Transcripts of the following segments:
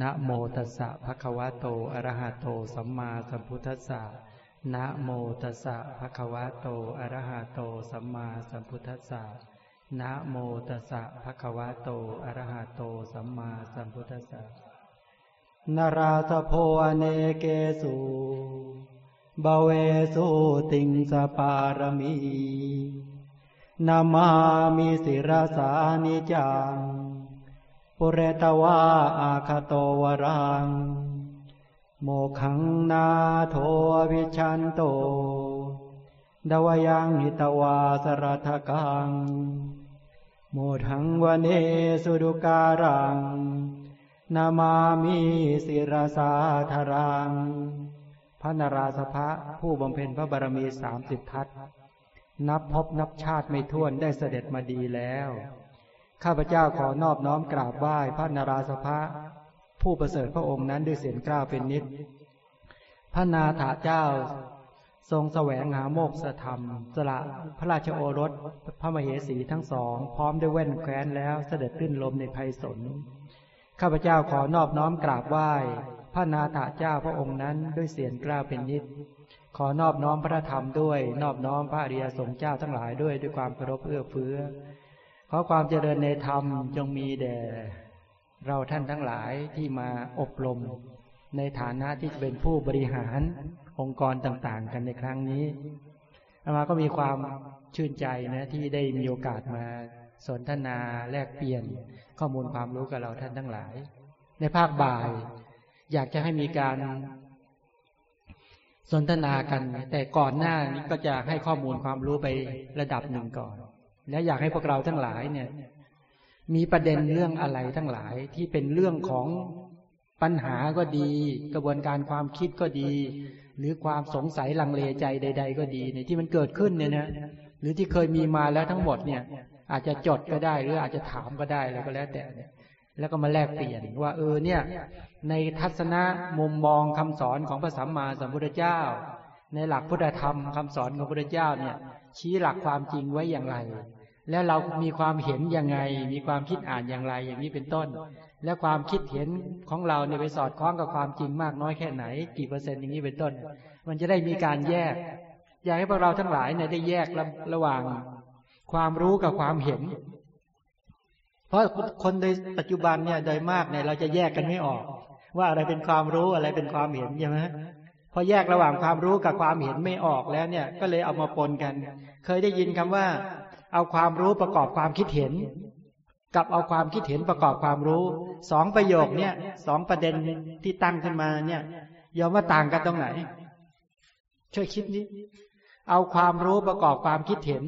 นะโมตัสสะภะคะวะโต อะระหะโต สัมมาสัมพุทธัสสะนะโมตัสสะภะคะวะโต อะระหะโต สัมมาสัมพุทธัสสะนะโมตัสสะภะคะวะโต อะระหะโต สัมมาสัมพุทธัสสะนาราสโพอเนเกสุบเวสุติงสปารมีนามามิสิรสานิจัง ปุเรตวาอาคาโตวรัง โมขังนาโทวิชันโต ดวยังหิตวาสรัทกัง โมทังวเนสุดุการัง นามามิสิรสาธารัง พระนราสภะผู้บำเพ็ญพระบารมีสามสิบทัศนับพบนับชาติไม่ท้วนได้เสด็จมาดีแล้ว ข้าพเจ้าขอนอบน้อมกราบไหว้พระนาราสภะผู้ประเสริฐพระองค์นั้นด้วยเสียงกล้าวเป็นนิด พระนาถาเจ้า ทรงแสวงหาโมกษธรรม สละพระราชโอรสพระมเหสีทั้งสอง พร้อมด้วยแว่นแคว้นแล้วเสด็จขึ้นลมในภัยสนข้าพเจ้าขอนอบน้อมกราบไหว้พระนาถาเจ้าพระองค์นั้นด้วยเสียงกล้าวเป็นนิด ขอนอบน้อมพระธรรมด้วย นอบน้อมพระอริยสงฆ์เจ้าทั้งหลายด้วยด้วยความเคารพเอื้อเฟื้อ ขอความเจริญในธรรมจงมีแด่เราท่านทั้งหลายที่มาอบรม ในฐานะที่เป็นผู้บริหารองค์กรต่างๆ กันในครั้งนี้อามาก็มีความชื่นใจนะที่ได้มีโอกาสมาสนทนาแลกเปลี่ยนข้อมูลความรู้กับเราท่านทั้งหลาย ในภาคบ่าย อยากจะให้มีการสนทนากัน แต่ก่อนหน้านี้ก็จะให้ข้อมูลความรู้ไประดับหนึ่งก่อน และอยากให้พวกเราทั้งหลายเนี่ย มีประเด็นเรื่องอะไรทั้งหลายที่เป็นเรื่องของปัญหาก็ดี กระบวนการความคิดก็ดี หรือความสงสัยลังเลใจใด ๆ ก็ดีเนี่ยที่มันเกิดขึ้นเนี่ยนะหรือที่เคยมีมาแล้วทั้งหมดเนี่ย อาจจะจดก็ได้หรืออาจจะถามก็ได้แล้วก็แล้วแต่เนี่ยแล้วก็มาแลกเปลี่ยนว่าเออเนี่ย ในทัศนะมุมมองคำสอนของพระสัมมาสัมพุทธเจ้า ในหลักพุทธธรรมคำสอนของพระพุทธเจ้าเนี่ย ชี้หลักความจริงไว้อย่างไร แล้วเรามีความเห็นยังไง มีความคิดอ่านอย่างไร อย่างนี้เป็นต้น และความคิดเห็นของเราเนี่ยไปสอดคล้องกับความจริงมากน้อยแค่ไหน กี่เปอร์เซ็นต์อย่างนี้เป็นต้น มันจะได้มีการแยก อยากให้พวกเราทั้งหลายเนี่ยได้แยกระระหว่างความรู้กับความเห็น เพราะคนในปัจจุบันเนี่ยโดยมากเนี่ยเราจะแยกกันไม่ออก ว่าอะไรเป็นความรู้อะไรเป็นความเห็นใช่ไหมพอแยกระหว่างความรู้กับความเห็นไม่ออกแล้วเนี่ย ก็เลยเอามาปนกัน เคยได้ยินคำว่า เอาความรู้ประกอบความคิดเห็น กับเอาความคิดเห็นประกอบความรู้สองประโยคเนี่ยสองประเด็นที่ตั้งขึ้นมาเนี่ยยอมว่าต่างกันตรงไหน ช่วยคิดนี้ เอาความรู้ประกอบความคิดเห็น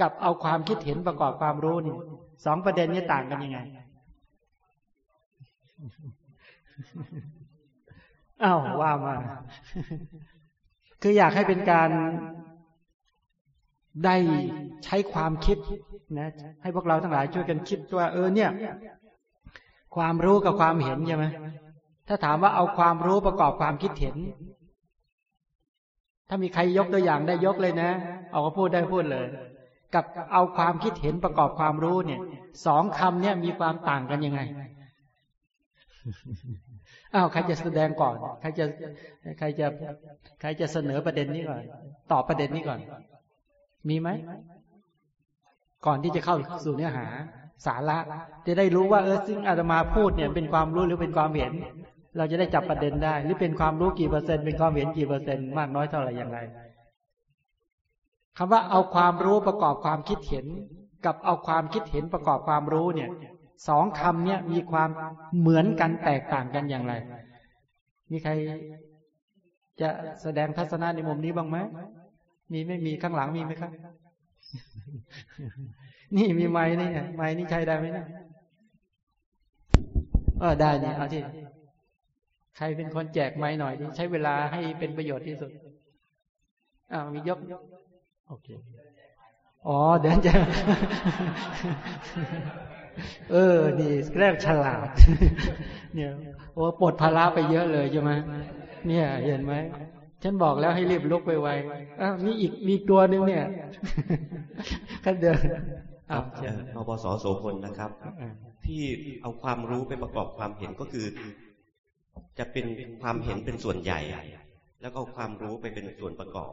กับเอาความคิดเห็นประกอบความรู้นี่สองประเด็นนี้ต่างกันยังไงอ้าวว่ามา คืออยากให้เป็นการ ได้ใช้ความคิดนะให้พวกเราทั้งหลายช่วยกันคิดว่า เออเนี่ย ความรู้กับความเห็นใช่ไหมถ้าถามว่าเอาความรู้ประกอบความคิดเห็น ถ้ามีใครยกตัวอย่างได้ยกเลยนะ เอาก็พูดได้พูดเลย กับเอาความคิดเห็นประกอบความรู้เนี่ยสองคำเนี่ยมีความต่างกันยังไงอ้าวใครจะแสดงก่อน ใครจะ ใครจะ ใครจะเสนอประเด็นนี้ก่อน ตอบประเด็นนี้ก่อน มีไหม ก่อนที่จะเข้าสู่เนื้อหา สาระ จะได้รู้ว่าเออซึ่งอาตมาพูดเนี่ยเป็นความรู้หรือเป็นความเห็น เราจะได้จับประเด็นได้ หรือเป็นความรู้กี่เปอร์เซ็นต์เป็นความเห็นกี่เปอร์เซ็นต์มากน้อยเท่าไหร่อย่างไรคำว่าเอาความรู้ประกอบความคิดเห็น กับเอาความคิดเห็นประกอบความรู้เนี่ยสองคำเนี่ยมีความเหมือนกันแตกต่างกันอย่างไร มีใครจะแสดงทัศนะในมุมนี้บ้างไหม มีไม่มีข้างหลังมีไหมครับ นี่มีไม้นี่ไม้นี่ใช้ได้ไหมเนี่ยเออได้เนี่ยเอาที่ใครเป็นคนแจกไม้หน่อยที่ใช้เวลาให้เป็นประโยชน์ที่สุดอ้าวมียกโอเคอ๋อเดี๋ยวจะเออนี่แรกฉลาด เนี่ยโอ้ปลดภาระไปเยอะเลยใช่ไหมเนี่ย เห็นไหม ฉันบอกแล้วให้รีบลุกไปไวอ้าวมีอีกมีตัวหนึ่งเนี่ยก็เดินครับนปสโสพลนะครับ ที่เอาความรู้ไปประกอบความเห็นก็คือ จะเป็นความเห็นเป็นส่วนใหญ่ แล้วก็ความรู้ไปเป็นส่วนประกอบ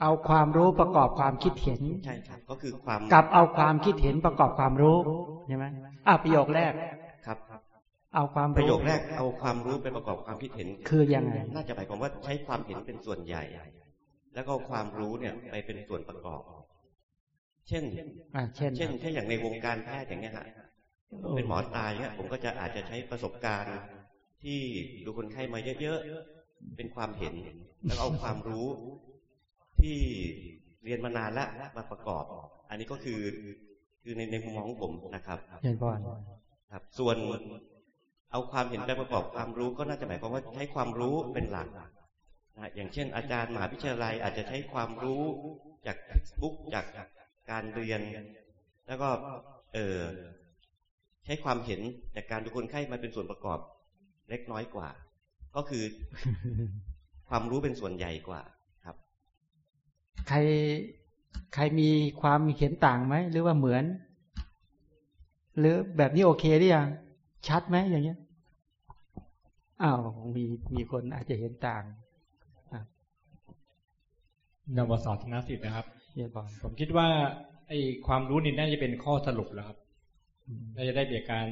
เอาความรู้ประกอบความคิดเห็นใช่ครับ ก็คือความกับเอาความคิดเห็นประกอบความรู้ใช่ไหมอะประโยคแรกครับ เอาความประโยคแรกเอาความรู้ไปประกอบความคิดเห็น คือยังไง น่าจะหมายความว่าใช้ความเห็นเป็นส่วนใหญ่ แล้วก็ความรู้เนี่ยไปเป็นส่วนประกอบ เช่นอ่าเช่น เช่นถ้าอย่างในวงการแพทย์อย่างเงี้ยฮะเป็นหมอตายเนี่ยผมก็จะอาจจะใช้ประสบการณ์ที่ดูคนไข้มาเยอะๆ เป็นความเห็น แล้วเอาความรู้ที่เรียนมานานแล้วมาประกอบ อันนี้ก็คือคือในในมุมมองของผมนะครับเช่นพอนครับ ส่วน เอาความเห็นไปประกอบความรู้ก็น่าจะหมายความว่าใช้ความรู้เป็นหลักนะอย่างเช่น อาจารย์มหาวิทยาลัยอาจจะใช้ความรู้จากเท็กซ์บุ๊กจากการเรียน แล้วก็เออใช้ความเห็นจากการดูคนไข้มาเป็นส่วนประกอบ เล็กน้อยกว่า ก็คือ ความรู้เป็นส่วนใหญ่กว่าครับ ใครใครมีความเห็นต่างไหมหรือว่าเหมือน หรือแบบนี้โอเคหรือยัง ชัดไหมอย่างเงี้ยอ้าวมีมีคนอาจจะเห็นต่างนวสธนสิทธิ์นะครับเยบอลผมคิดว่า ไอ้ความรู้นี่น่าจะเป็นข้อสรุปแล้วครับน่าจะได้เกี่ยวกับการ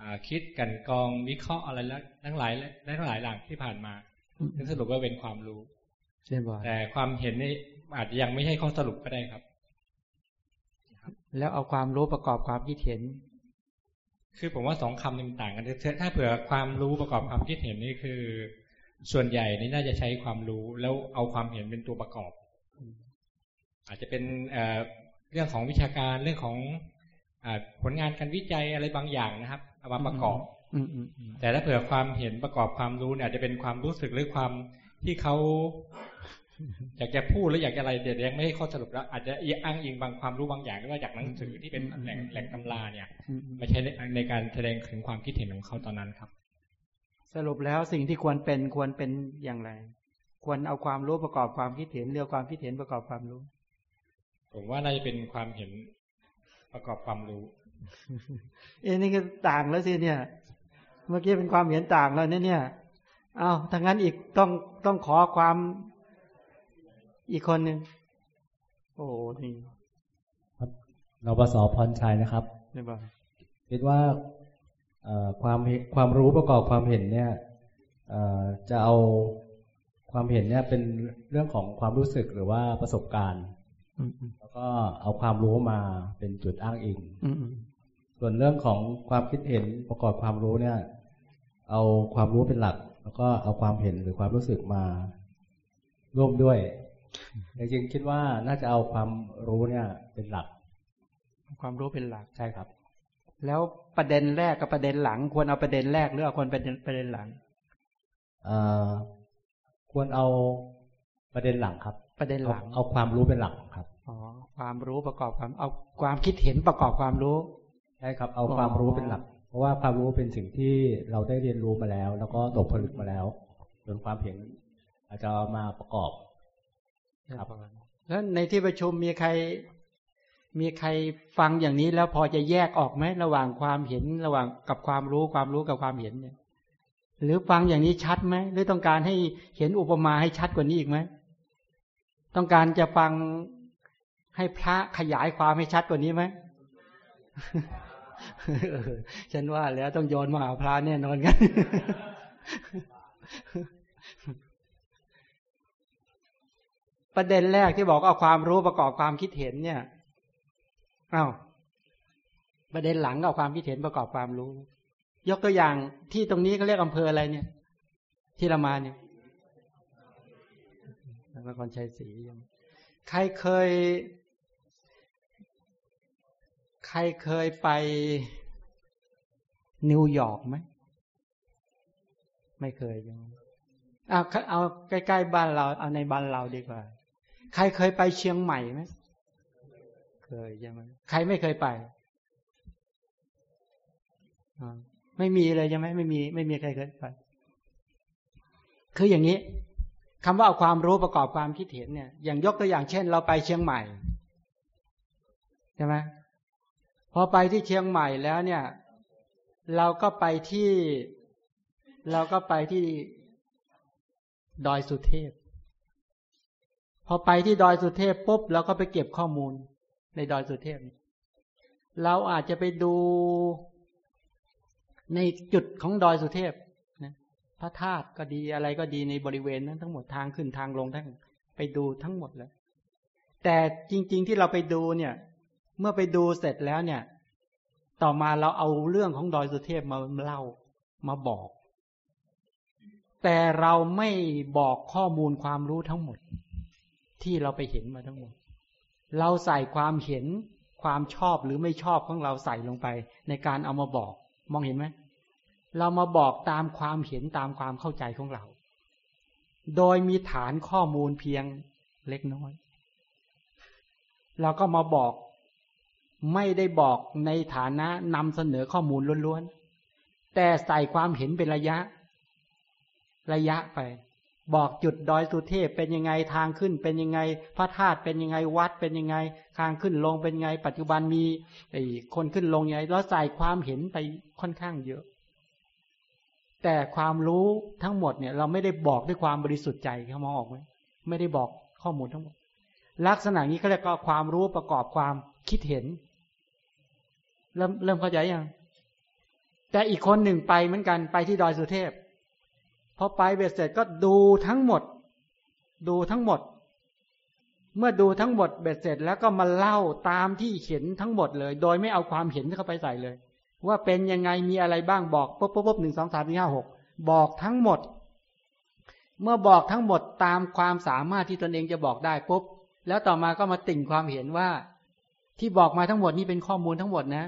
อ่าคิดกันกรองวิเคราะห์อะไรแล้วทั้งหลายและทั้งหลายหลังที่ผ่านมาซึ่งสรุปว่าเป็นความรู้เช่นบอลแต่ความเห็นนี่อาจจะยังไม่ใช่ข้อสรุปก็ได้ครับ แล้วเอาความรู้ประกอบความคิดเห็น คือผมว่าสองคำนี่มันต่างกันถ้าเผื่อความรู้ประกอบความคิดเห็นนี่คือ ส่วนใหญ่นี่น่าจะใช้ความรู้แล้วเอาความเห็นเป็นตัวประกอบ อาจจะเป็นเอ่อเรื่องของวิชาการเรื่องของอผลงานการวิจัยอะไรบางอย่างนะครับเอามาประกอบอืมอืมอืมแต่ถ้าเผื่อความเห็นประกอบความรู้เนี่ยอาจจะเป็นความรู้สึกหรือความที่เขา อยากจะพูดหรืออยากจะอะไรเดี๋ยวยังไม่ให้ข้อสรุปแล้ว อาจจะอ้างอิงบางความรู้บางอย่างหรือว่าจากหนังสือที่เป็นแหล่งแหล่งตำราเนี่ยอืมอืมมาใช้ในในการแสดงถึงความคิดเห็นของเขาตอนนั้นครับ สรุปแล้วสิ่งที่ควรเป็นควรเป็นอย่างไร ควรเอาความรู้ประกอบความคิดเห็นเรือความคิดเห็นประกอบความรู้ ผมว่าน่าจะเป็นความเห็นประกอบความรู้ เอ้นี่ก็ต่างแล้วสิเนี่ย เมื่อกี้เป็นความเห็นต่างแล้วเนี่ยเนี่ยเอาถ้างั้นอีกต้องต้องขอความ อีกคนหนึ่งโอ้โหนี่นปสพรชัยนะครับไม่บอกคิดว่าเอ่อความเห็นความรู้ประกอบความเห็นเนี่ยเอ่อจะเอาความเห็นเนี่ยเป็นเรื่องของความรู้สึกหรือว่าประสบการณ์อืมอืมแล้วก็เอาความรู้มาเป็นจุดอ้างอิงอืมอืมส่วนเรื่องของความคิดเห็นประกอบความรู้เนี่ย เอาความรู้เป็นหลัก แล้วก็เอาความเห็นหรือความรู้สึกมาร่วมด้วย จริงๆคิดว่าน่าจะเอาความรู้เนี่ย เป็นหลัก ความรู้เป็นหลักใช่ครับ แล้วประเด็นแรกกับประเด็นหลัง ควรเอาประเด็นแรกหรือเอาคนประเด็นประเด็นหลังเอ่อควรเอาประเด็นหลังครับ ประเด็นเอาหลัง เอาความรู้เป็นหลักครับอ๋อความรู้ประกอบความ เอาความคิดเห็นประกอบความรู้ใช่ครับ เอาอ๋อความรู้เป็นหลัก เพราะว่าความรู้เป็นสิ่งที่เราได้เรียนรู้มาแล้ว แล้วก็ตกผลึกมาแล้วส่วนความเห็นอาจจะเอามาประกอบ ครับแล้วในที่ประชุมมีใคร มีใครฟังอย่างนี้แล้วพอจะแยกออกไหมระหว่างความเห็นระหว่างกับความรู้ความรู้กับความเห็นเนี่ย หรือฟังอย่างนี้ชัดไหมหรือต้องการให้เห็นอุปมาให้ชัดกว่านี้อีกไหมต้องการจะฟังให้พระขยายความให้ชัดกว่านี้ไหมเออฉันว่าแล้วต้องโยนมาหาพระแน่นอนกัน ประเด็นแรกที่บอกเอาความรู้ประกอบความคิดเห็นเนี่ยอา้าวประเด็นหลังเอาความคิดเห็นประกอบความรู้ ยกตัวอย่างที่ตรงนี้เขาเรียกอำเภออะไรเนี่ย ที่เรามาเนี่ยนครชัยศรียังใครเคย ใครเคยไปนิวยอร์กไหมไม่เคยยังเอาเอาใกล้ๆบ้านเรา เอาในบ้านเราดีกว่า ใครเคยไปเชียงใหม่ไหมเคยใช่ไหมใครไม่เคยไปอ่าไม่มีเลยใช่ไหมไม่มี ไม่มีใครเคยไป คืออย่างนี้คำว่าเอาความรู้ประกอบความคิดเห็นเนี่ย อย่างยกตัวอย่างเช่น เราไปเชียงใหม่ใช่ไหมพอไปที่เชียงใหม่แล้วเนี่ย เราก็ไปที่ เราก็ไปที่ดอยสุเทพ พอไปที่ดอยสุเทพปุ๊บเราก็ไปเก็บข้อมูลในดอยสุเทพ เราอาจจะไปดูในจุดของดอยสุเทพนะพระธาตุก็ดีอะไรก็ดีในบริเวณนั้นทั้งหมดทางขึ้นทางลงทั้งไปดูทั้งหมดเลย แต่จริง ๆ ที่เราไปดูเนี่ย เมื่อไปดูเสร็จแล้วเนี่ย ต่อมาเราเอาเรื่องของดอยสุเทพมาเล่ามาบอก แต่เราไม่บอกข้อมูลความรู้ทั้งหมด ที่เราไปเห็นมาทั้งหมด เราใส่ความเห็นความชอบหรือไม่ชอบของเราใส่ลงไป ในการเอามาบอก มองเห็นไหมเรามาบอกตามความเห็นตามความเข้าใจของเรา โดยมีฐานข้อมูลเพียงเล็กน้อย เราก็มาบอกไม่ได้บอกในฐานะนำเสนอข้อมูลล้วนๆ แต่ใส่ความเห็นเป็นระยะ ระยะไป บอกจุดดอยสุเทพเป็นยังไงทางขึ้น เป็นยังไงพระธาตุเป็นยังไงวัดเป็นยังไงทางขึ้นลงเป็นยังไง ปัจจุบันมีไอ้คนขึ้นลงยังไงแล้วใส่ความเห็นไปค่อนข้างเยอะ แต่ความรู้ทั้งหมดเนี่ย เราไม่ได้บอกด้วยความบริสุทธิ์ใจเขามองออกไหมไม่ได้บอกข้อมูลทั้งหมด ลักษณะนี้เขาเรียกว่าความรู้ประกอบความคิดเห็น เริ่มเริ่มเข้าใจยังแต่อีกคนหนึ่งไปเหมือนกันไปที่ดอยสุเทพพ อไปเบ็ดเสร็จก็ดูทั้งหมด ดูทั้งหมด เมื่อดูทั้งหมดเบ็ดเสร็จแล้วก็มาเล่าตามที่เห็นทั้งหมดเลย โดยไม่เอาความเห็นเข้าไปใส่เลย ว่าเป็นยังไงมีอะไรบ้างบอกปุ๊บปุ๊บปุ๊บหนึ่งสองสามสี่ห้าหกบอกทั้งหมด เมื่อบอกทั้งหมดตามความสามารถที่ตนเองจะบอกได้ปุ๊บแล้วต่อมาก็มาติ่งความเห็นว่า ที่บอกมาทั้งหมดนี้เป็นข้อมูลทั้งหมดนะ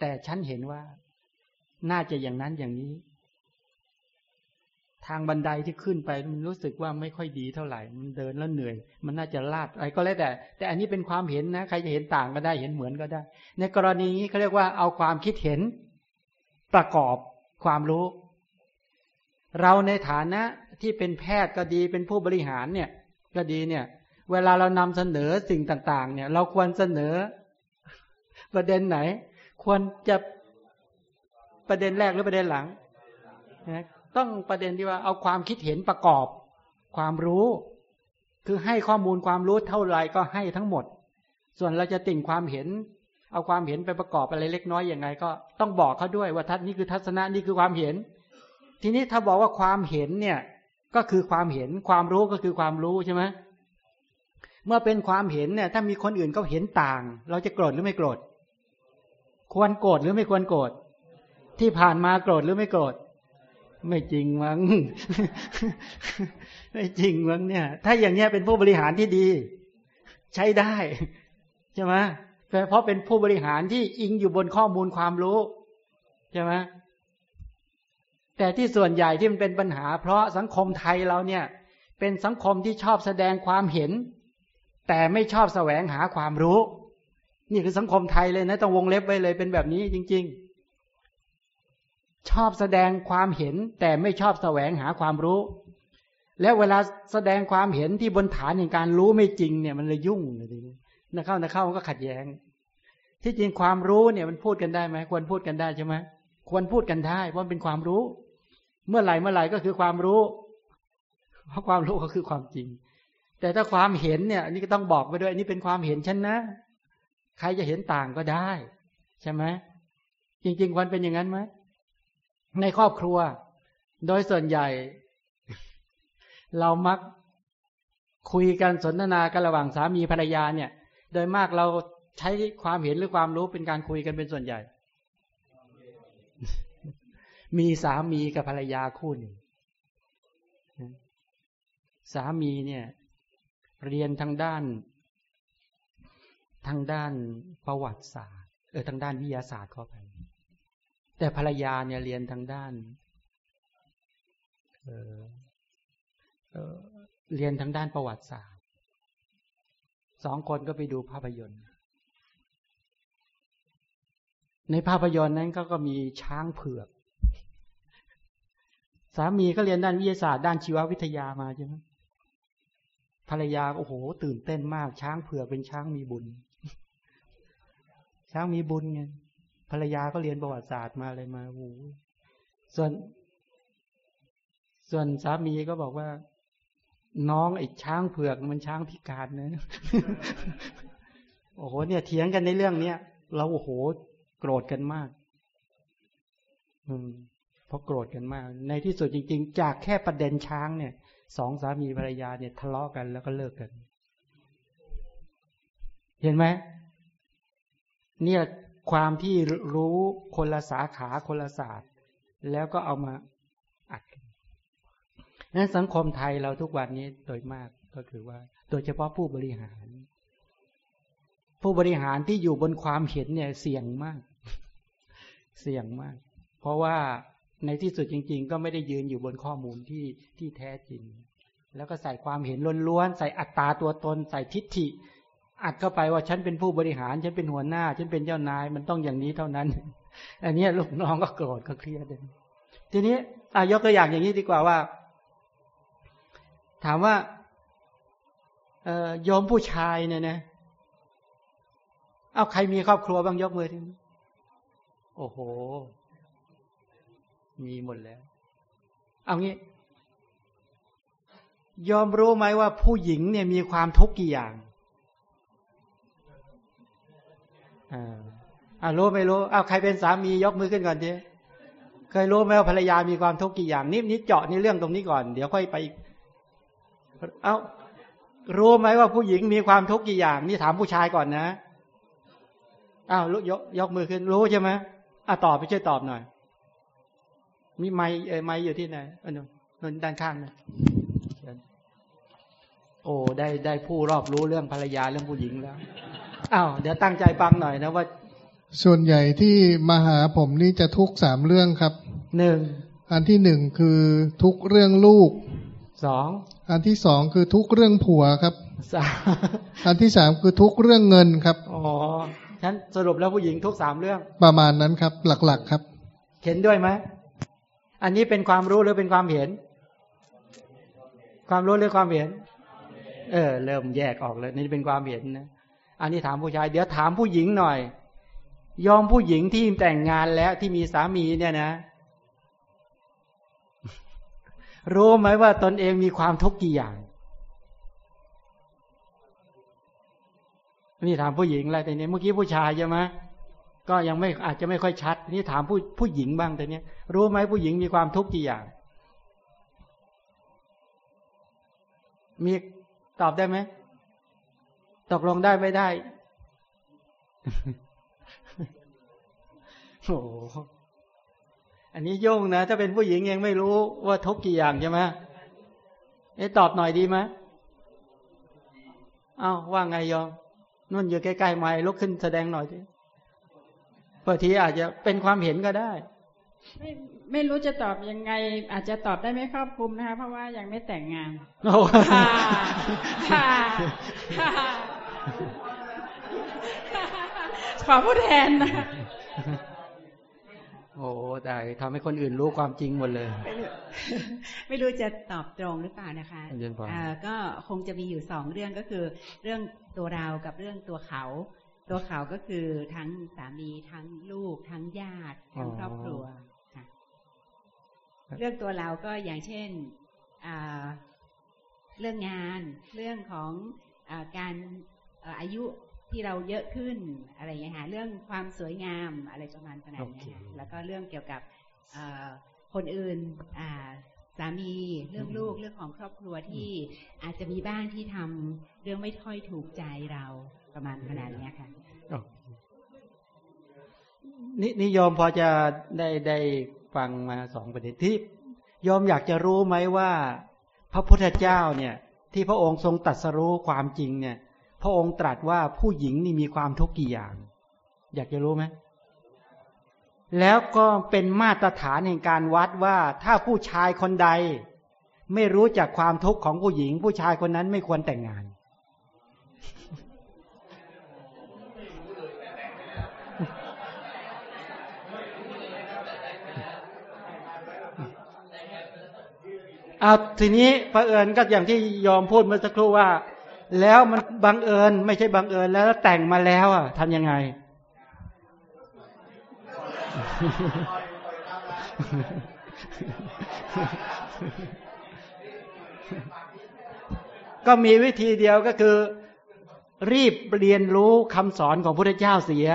แต่ฉันเห็นว่า น่าจะอย่างนั้นอย่างนี้ ทางบันไดที่ขึ้นไปมันรู้สึกว่าไม่ค่อยดีเท่าไหร่ มันเดินแล้วเหนื่อย มันน่าจะลาดอะไรก็แล้วแต่ แต่อันนี้เป็นความเห็นนะ ใครจะเห็นต่างก็ได้ เห็นเหมือนก็ได้ ในกรณีนี้เขาเรียกว่าเอาความคิดเห็นประกอบความรู้ เราในฐานะที่เป็นแพทย์ก็ดี เป็นผู้บริหารเนี่ย ก็ดีเนี่ย เวลาเรานำเสนอสิ่งต่าง ๆ เนี่ย เราควรเสนอ ประเด็นไหน ควรจะประเด็นแรกหรือประเด็นหลังนะ ต้องประเด็นที่ว่าเอาความคิดเห็นประกอบ ความรู้ คือให้ข้อมูลความรู้เท่าไรก็ให้ทั้งหมด ส่วนเราจะติ่งความเห็น เอาความเห็นไปประกอบอะไรเล็กน้อยอย่างไง ก็ต้องบอกเขาด้วยว่าทัศนี้คือทัศนะนี่คือความเห็น ทีนี้ถ้าบอกว่าความเห็นเนี่ยก็คือความเห็นความรู้ก็คือความรู้ใช่ไหมเมื่อเป็นความเห็นเนี่ย ถ้ามีคนอื่นเขาเห็นต่าง เราจะโกรธหรือไม่โกรธควรโกรธหรือไม่ควรโกรธที่ผ่านมาโกรธหรือไม่โกรธ ไม่จริงมั้ง ไม่จริงมั้งเนี่ย ถ้าอย่างเนี้ยเป็นผู้บริหารที่ดี ใช้ได้ใช่ไหมเพราะเป็นผู้บริหารที่อิงอยู่บนข้อมูลความรู้ใช่ไหมแต่ที่ส่วนใหญ่ที่มันเป็นปัญหา เพราะสังคมไทยเราเนี่ย เป็นสังคมที่ชอบแสดงความเห็น แต่ไม่ชอบแสวงหาความรู้ นี่คือสังคมไทยเลยนะ ต้องวงเล็บไว้เลยเป็นแบบนี้จริง ๆ ชอบแสดงความเห็นแต่ไม่ชอบแสวงหาความรู้ แล้วเวลาแสดงความเห็นที่บนฐานในการรู้ไม่จริงเนี่ยมันเลยยุ่งเลยทีนี้นะเข้านะเข้ามันก็ขัดแย้ง ที่จริงความรู้เนี่ยมันพูดกันได้ไหมควรพูดกันได้ใช่ไหมควรพูดกันได้ เพราะเป็นความรู้ เมื่อไหร่เมื่อไหร่ก็คือความรู้ เพราะความรู้ก็คือความจริง แต่ถ้าความเห็นเนี่ยนี่ก็ต้องบอกไปด้วยนี่เป็นความเห็นฉันนะ ใครจะเห็นต่างก็ได้ ใช่ไหมจริง ๆ ควรเป็นอย่างนั้นไหม ในครอบครัว โดยส่วนใหญ่ เรามักคุยกันสนทนากันระหว่างสามีภรรยาเนี่ย โดยมากเราใช้ความเห็นหรือความรู้เป็นการคุยกันเป็นส่วนใหญ่ มีสามีกับภรรยาคู่หนึ่งสามีเนี่ย เรียนทางด้าน ทางด้านประวัติศาสตร์ เออทางด้านวิทยาศาสตร์เข้าไป แต่ภรรยาเนี่ยเรียนทางด้านเเเรียนทางด้านประวัติศาสตร์สองคนก็ไปดูภาพยนตร์ ในภาพยนตร์นั้นก็ก็มีช้างเผือก สามีก็เรียนด้านวิทยาศาสตร์ด้านชีววิทยามาใช่ไหมภรรยาโอ้โห ตื่นเต้นมาก ช้างเผือกเป็นช้างมีบุญ ช้างมีบุญไง ภรรยาก็เรียนประวัติศาสตร์มาอะไรมาโอ้ส่วน ส่วนสามีก็บอกว่า น้องไอ้ช้างเผือกมันช้างพิการนะโอ้โหเนี่ยเถียงกันในเรื่องเนี้ยเราโอ้โหโกรธกันมาก อืมเพราะโกรธกันมาก ในที่สุดจริง ๆ จากแค่ประเด็นช้างเนี่ยสองสามีภรรยาเนี่ยทะเลาะกันแล้วก็เลิกกัน เห็นไหมเนี่ย ความที่รู้คนละสาขาคนละศาสตร์ แล้วก็เอามาอัดนั้นสังคมไทยเราทุกวันนี้โดยมากก็คือว่า โดยเฉพาะผู้บริหาร ผู้บริหารที่อยู่บนความเห็นเนี่ยเสี่ยงมาก เสี่ยงมาก เพราะว่าในที่สุดจริง ๆ ก็ไม่ได้ยืนอยู่บนข้อมูลที่ที่แท้จริง แล้วก็ใส่ความเห็นล้วนๆใส่อัตตาตัวตน ใส่ทิฏฐิ อัดเข้าไปว่าฉันเป็นผู้บริหาร ฉันเป็นหัวหน้า ฉันเป็นเจ้านาย มันต้องอย่างนี้เท่านั้น อันนี้ลูกน้องก็โกรธก็เครียดเลยทีนี้อายกตัวอย่างอย่างนี้ดีกว่าว่า ถามว่าเออโยมผู้ชายเนี่ยนะ เอาใครมีครอบครัวบ้างยกมือทีโอ้โห มีหมดแล้ว เอางี้ ยอมรู้ไหมว่าผู้หญิงเนี่ยมีความทุกข์กี่อย่าง อ่ารู้ไม่รู้เอาวใครเป็นสามียกมือขึ้นก่อนทีเคยรู้ไหมว่าภรรยามีความทุกข์กี่อย่างนี่นี่เจาะนี่เรื่องตรงนี้ก่อน เดี๋ยวค่อยไปอีกเอารู้ไหมว่าผู้หญิงมีความทุกข์กี่อย่าง นี่ถามผู้ชายก่อนนะอ้าวยกยกมือขึ้น รู้ใช่ไหมอะตอบไปช่วยตอบหน่อย มีไม้เอไม้อยู่ที่ไหนอันนู้นด้านข้างนะโอ้ได้ได้ผู้รอบรู้เรื่องภรรยาเรื่องผู้หญิงแล้ว อ้าวเดี๋ยวตั้งใจฟังหน่อยนะว่า ส่วนใหญ่ที่มาหาผมนี่จะทุกสามเรื่องครับหนึ่งอันที่หนึ่งคือทุกเรื่องลูกสองอันที่สองคือทุกเรื่องผัวครับสามอันที่สามคือทุกเรื่องเงินครับอ๋อฉันสรุปแล้วผู้หญิงทุกสามเรื่อง ประมาณนั้นครับ หลักๆครับ เห็นด้วยไหมอันนี้เป็นความรู้หรือเป็นความเห็น ความรู้หรือความเห็น เออ เริ่มแยกออกเลยนี่เป็นความเห็นนะ อันนี้ถามผู้ชาย เดี๋ยวถามผู้หญิงหน่อย ยอมผู้หญิงที่แต่งงานแล้วที่มีสามีเนี่ยนะ รู้ไหมว่าตนเองมีความทุกข์กี่อย่างนี่ถามผู้หญิงอะไรแต่เนี้ยเมื่อกี้ผู้ชายใช่ไหมก็ยังไม่อาจจะไม่ค่อยชัด นี่ถามผู้ผู้หญิงบ้างแต่เนี้ยรู้ไหมผู้หญิงมีความทุกข์กี่อย่าง มีตอบได้ไหม ตกลงได้ไม่ได้โอ้อันนี้โยงนะ ถ้าเป็นผู้หญิงยังไม่รู้ว่าทุกกี่อย่างใช่ไหมเอ๊ะตอบหน่อยดีไหมอ้าวว่าไงยอมนุ่นอยู่ใกล้ๆไม้ลุกขึ้นแสดงหน่อยดิบางทีอาจจะเป็นความเห็นก็ได้ ไม่ไม่รู้จะตอบยังไง อาจจะตอบได้ไม่ครอบคลุมนะคะเพราะว่ายังไม่แต่งงานโอ้ค่ะค่ะค่ะ ขอผู้แทนนะโอ้ได้ทำให้คนอื่นรู้ความจริงหมดเลย ไม่รู้ไม่รู้จะตอบตรงหรือเปล่านะคะเรียนพออ่าก็คงจะมีอยู่สองเรื่องก็คือ เรื่องตัวเรากับเรื่องตัวเขา ตัวเขาก็คือทั้งสามีทั้งลูก ทั้งญาติทั้งครอบครัวค่ะเรื่องตัวเราก็อย่างเช่นอ่าเรื่องงาน เรื่องของอาการเอ่ออายุที่เราเยอะขึ้นอะไรอย่างเงี้ยค่ะเรื่องความสวยงามอะไรประมาณขนาดนี้ค่ะโอเคแล้วก็เรื่องเกี่ยวกับเอ่อคนอื่นอ่าสามีเรื่องลูกเรื่องของครอบครัวที่อาจจะมีบ้างที่ทำเรื่องไม่ค่อยถูกใจเราประมาณขนาดเนี้ยค่ะนี่นิยมพอจะได้ได้ฟังมาสองประเด็นที่โยมอยากจะรู้ไหมว่า พระพุทธเจ้าเนี่ย ที่พระองค์ทรงตรัสรู้ความจริงเนี่ย พระองค์ตรัสว่าผู้หญิงนี่มีความทุกข์กี่อย่าง อยากจะรู้ไหมแล้วก็เป็นมาตรฐานแห่งการวัดว่าถ้าผู้ชายคนใด ไม่รู้จักความทุกข์ของผู้หญิง ผู้ชายคนนั้นไม่ควรแต่งงาน เอาทีนี้ประเอิญก็อย่างที่ยอมพูดเมื่อสักครู่ว่า แล้วมันบังเอิญ ไม่ใช่บังเอิญแล้วแต่งมาแล้วอะทำยังไง ก็มีวิธีเดียวก็คือ รีบเรียนรู้คำสอนของพระเจ้าเสีย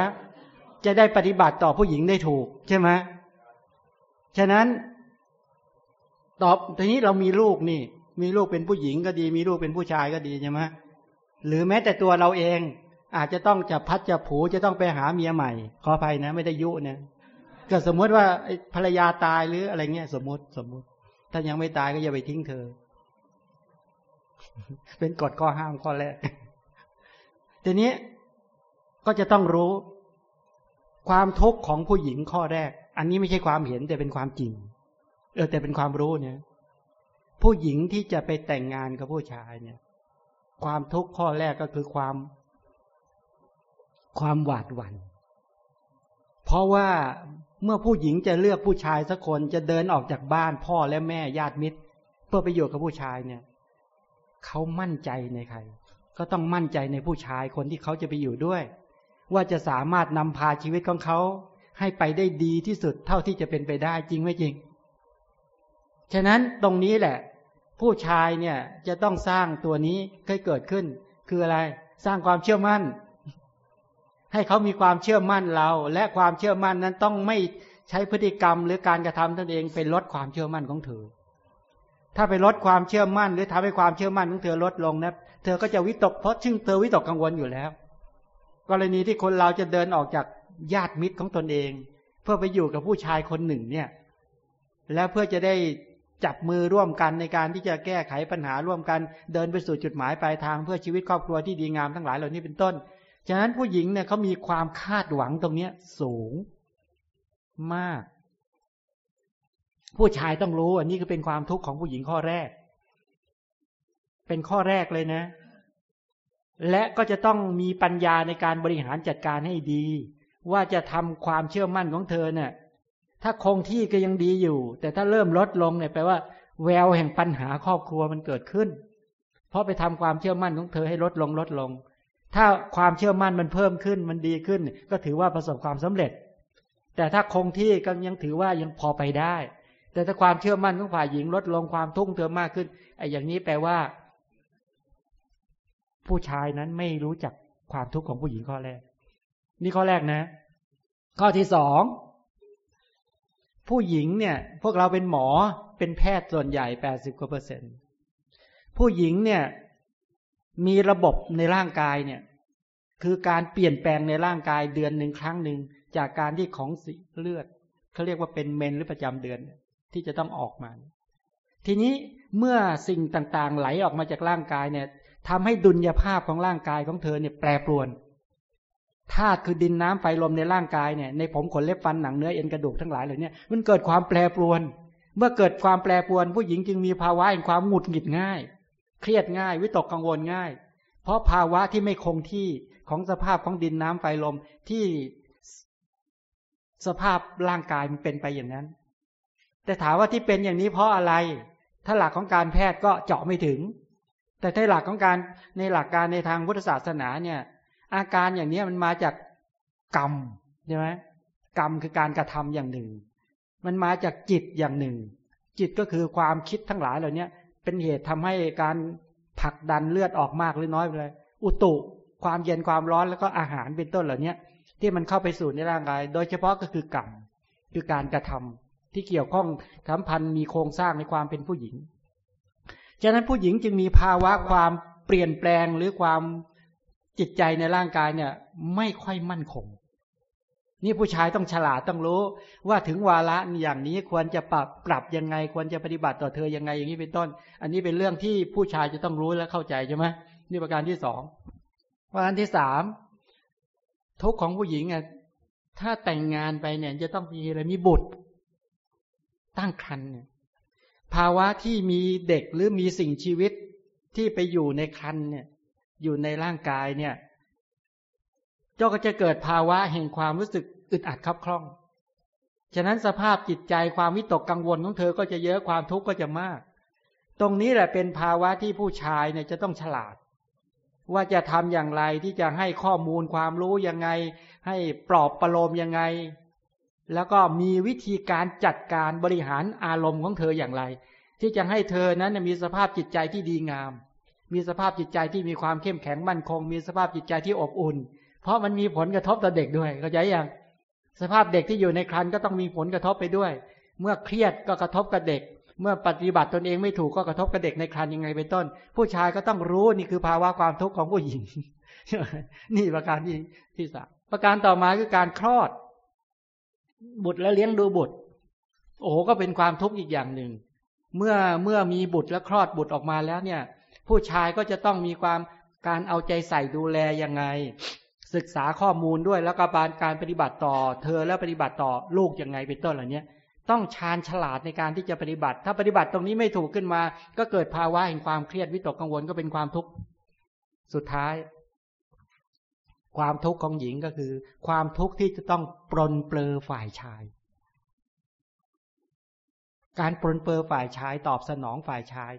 จะได้ปฏิบัติต่อผู้หญิงได้ถูก ใช่ไหมฉะนั้นตอบทีนี้เรามีลูกนี่ มีลูกเป็นผู้หญิงก็ดี มีลูกเป็นผู้ชายก็ดีใช่ไหมหรือแม้แต่ตัวเราเอง อาจจะต้องจะพัดจะผูจะต้องไปหาเมียใหม่ ขออภัยนะ ไม่ได้ยุนะก็สมมติว่าภรรยาตายหรืออะไรเงี้ยสมมติสมมติ ถ้ายังไม่ตายก็อย่าไปทิ้งเธอ เป็นกฎข้อห้ามข้อแรกทีนี้ก็จะต้องรู้ ความทุกข์ของผู้หญิงข้อแรก อันนี้ไม่ใช่ความเห็นแต่เป็นความจริง เออแต่เป็นความรู้เนี่ย ผู้หญิงที่จะไปแต่งงานกับผู้ชายเนี่ย ความทุกข์ข้อแรกก็คือความ ความหวาดหวัน่นเพราะว่าเมื่อผู้หญิงจะเลือกผู้ชายสักคนจะเดินออกจากบ้านพ่อและแม่ญาติมิตร เพื่อไปอยู่กับผู้ชายเนี่ยเขามั่นใจในใคร ก็ต้องมั่นใจในผู้ชายคนที่เขาจะไปอยู่ด้วย ว่าจะสามารถนำพาชีวิตของเขา ให้ไปได้ดีที่สุดเท่าที่จะเป็นไปได้จริงไม่จริง ฉะนั้นตรงนี้แหละ ผู้ชายเนี่ยจะต้องสร้างตัวนี้เคยเกิดขึ้น คืออะไร สร้างความเชื่อมั่น ให้เขามีความเชื่อมั่นเรา และความเชื่อมั่นนั้นต้องไม่ใช้พฤติกรรมหรือการกระทำตนเองเป็นลดความเชื่อมั่นของเธอ ถ้าไปลดความเชื่อมั่น หรือทำให้ความเชื่อมั่นของเธอลดลงนะเธอก็จะวิตกเพราะชึ่งเธอวิตกกังวลอยู่แล้ว กรณีที่คนเราจะเดินออกจากญาติมิตรของตนเอง เพื่อไปอยู่กับผู้ชายคนหนึ่งเนี่ย แล้วเพื่อจะได้ จับมือร่วมกันในการที่จะแก้ไขปัญหาร่วมกัน เดินไปสู่จุดหมายปลายทางเพื่อชีวิตครอบครัวที่ดีงามทั้งหลายเหล่านี้เป็นต้น ฉะนั้นผู้หญิงเนี่ยเขามีความคาดหวังตรงเนี้ยสูงมาก ผู้ชายต้องรู้ อันนี้คือเป็นความทุกข์ของผู้หญิงข้อแรก เป็นข้อแรกเลยนะ และก็จะต้องมีปัญญาในการบริหารจัดการให้ดี ว่าจะทำความเชื่อมั่นของเธอเนี่ย ถ้าคงที่ก็ยังดีอยู่ แต่ถ้าเริ่มลดลงเนี่ยแปลว่า แววแห่งปัญหาครอบครัวมันเกิดขึ้น เพราะไปทำความเชื่อมั่นของเธอให้ลดลงลดลง ถ้าความเชื่อมั่นมันเพิ่มขึ้นมันดีขึ้น ก็ถือว่าประสบความสำเร็จ แต่ถ้าคงที่ก็ยังถือว่ายังพอไปได้ แต่ถ้าความเชื่อมั่นของฝ่ายหญิงลดลงความทุ่งเธอมากขึ้นไอ้อย่างนี้แปลว่า ผู้ชายนั้นไม่รู้จักความทุกข์ของผู้หญิงข้อแรก นี่ข้อแรกนะ ข้อที่สอง ผู้หญิงเนี่ย พวกเราเป็นหมอเป็นแพทย์ส่วนใหญ่แปดสิบกว่าเปอร์เซ็นต์ผู้หญิงเนี่ยมีระบบในร่างกายเนี่ย คือการเปลี่ยนแปลงในร่างกายเดือนหนึ่งครั้งหนึ่งจากการที่ของสีเลือดเขาเรียกว่าเป็นเมนหรือประจำเดือนที่จะต้องออกมา ทีนี้เมื่อสิ่งต่างๆ ไหลออกมาจากร่างกายเนี่ยทำให้ดุลยภาพของร่างกายของเธอเนี่ยแปรปรวน ธาตุคือดินน้ำไฟลมในร่างกายเนี่ยในผมขนเล็บฟันหนังเนื้อเอ็นกระดูกทั้งหลายเหล่านี้มันเกิดความแปรปรวน เมื่อเกิดความแปรปรวน ผู้หญิงจึงมีภาวะแห่งความหงุดหงิดง่าย เครียดง่าย วิตกกังวลง่าย เพราะภาวะที่ไม่คงที่ของสภาพของดินน้ำไฟลมที่สภาพร่างกายมันเป็นไปอย่างนั้น แต่ถามว่าที่เป็นอย่างนี้เพราะอะไร ถ้าหลักของการแพทย์ก็เจาะไม่ถึง แต่ในหลักของการในหลักการในทางพุทธศาสนาเนี่ย อาการอย่างนี้มันมาจากกรรมใช่ไหมกรรมคือการกระทำอย่างหนึ่ง มันมาจากจิตอย่างหนึ่ง จิตก็คือความคิดทั้งหลายเหล่านี้เป็นเหตุทำให้การผลักดันเลือดออกมากหรือน้อยไปเลยอุตุความเย็นความร้อนแล้วก็อาหารเป็นต้นเหล่านี้ที่มันเข้าไปสู่ในร่างกาย โดยเฉพาะก็คือกรรมคือการกระทำที่เกี่ยวข้องสัมพันธ์มีโครงสร้างในความเป็นผู้หญิง ฉะนั้นผู้หญิงจึงมีภาวะความเปลี่ยนแปลงหรือความ จิตใจในร่างกายเนี่ย ไม่ค่อยมั่นคง นี่ผู้ชายต้องฉลาดต้องรู้ ว่าถึงวาระอย่างนี้ควรจะปรับปรับยังไง ควรจะปฏิบัติต่อเธอยังไงอย่างนี้เป็นต้น อันนี้เป็นเรื่องที่ผู้ชายจะต้องรู้และเข้าใจใช่ไหมนี่ประการที่สองประการที่สามทุกของผู้หญิงอะถ้าแต่งงานไปเนี่ยจะต้องมีอะไรมีบุตร ตั้งครรภ์เนี่ยภาวะที่มีเด็กหรือมีสิ่งชีวิตที่ไปอยู่ในครรภ์เนี่ย อยู่ในร่างกายเนี่ยเจ้าก็จะเกิดภาวะแห่งความรู้สึกอึดอัดคับคล่อง ฉะนั้นสภาพจิตใจความวิตกกังวลของเธอก็จะเยอะความทุกข์ก็จะมาก ตรงนี้แหละเป็นภาวะที่ผู้ชายเนี่ยจะต้องฉลาด ว่าจะทำอย่างไรที่จะให้ข้อมูลความรู้ยังไง ให้ปลอบประโลมยังไง แล้วก็มีวิธีการจัดการบริหารอารมณ์ของเธออย่างไร ที่จะให้เธอนั้นมีสภาพจิตใจที่ดีงาม มีสภาพจิตใจที่มีความเข้มแข็งมั่นคง มีสภาพจิตใจที่อบอุ่น เพราะมันมีผลกระทบต่อเด็กด้วยเข้าใจยังสภาพเด็กที่อยู่ในครันก็ต้องมีผลกระทบไปด้วย เมื่อเครียดก็กระทบกับเด็ก เมื่อปฏิบัติตนเองไม่ถูกก็กระทบกับเด็กในครันยังไงเป็นต้น ผู้ชายก็ต้องรู้นี่คือภาวะความทุกข์ของผู้หญิง นี่ประการที่ที่สามประการต่อมาคือการคลอด บุตรและเลี้ยงดูบุตร โอ้ก็เป็นความทุกข์อีกอย่างหนึ่ง เมื่อเมื่อมีบุตรและคลอดบุตรออกมาแล้วเนี่ย ผู้ชายก็จะต้องมีความการเอาใจใส่ดูแลยังไง ศึกษาข้อมูลด้วยแล้วก็การการปฏิบัติต่อ เธอและปฏิบัติต่อลูกยังไงเป็นต้นเหล่านี้ต้องชาญฉลาดในการที่จะปฏิบัติ ถ้าปฏิบัติตรงนี้ไม่ถูกขึ้นมา ก็เกิดภาวะแห่งความเครียดวิตกกังวลก็เป็นความทุกข์สุดท้าย ความทุกข์ของหญิงก็คือ ความทุกข์ที่จะต้องปรนเปลือฝ่ายชาย การปรนเปลือฝ่ายชายตอบสนองฝ่ายชาย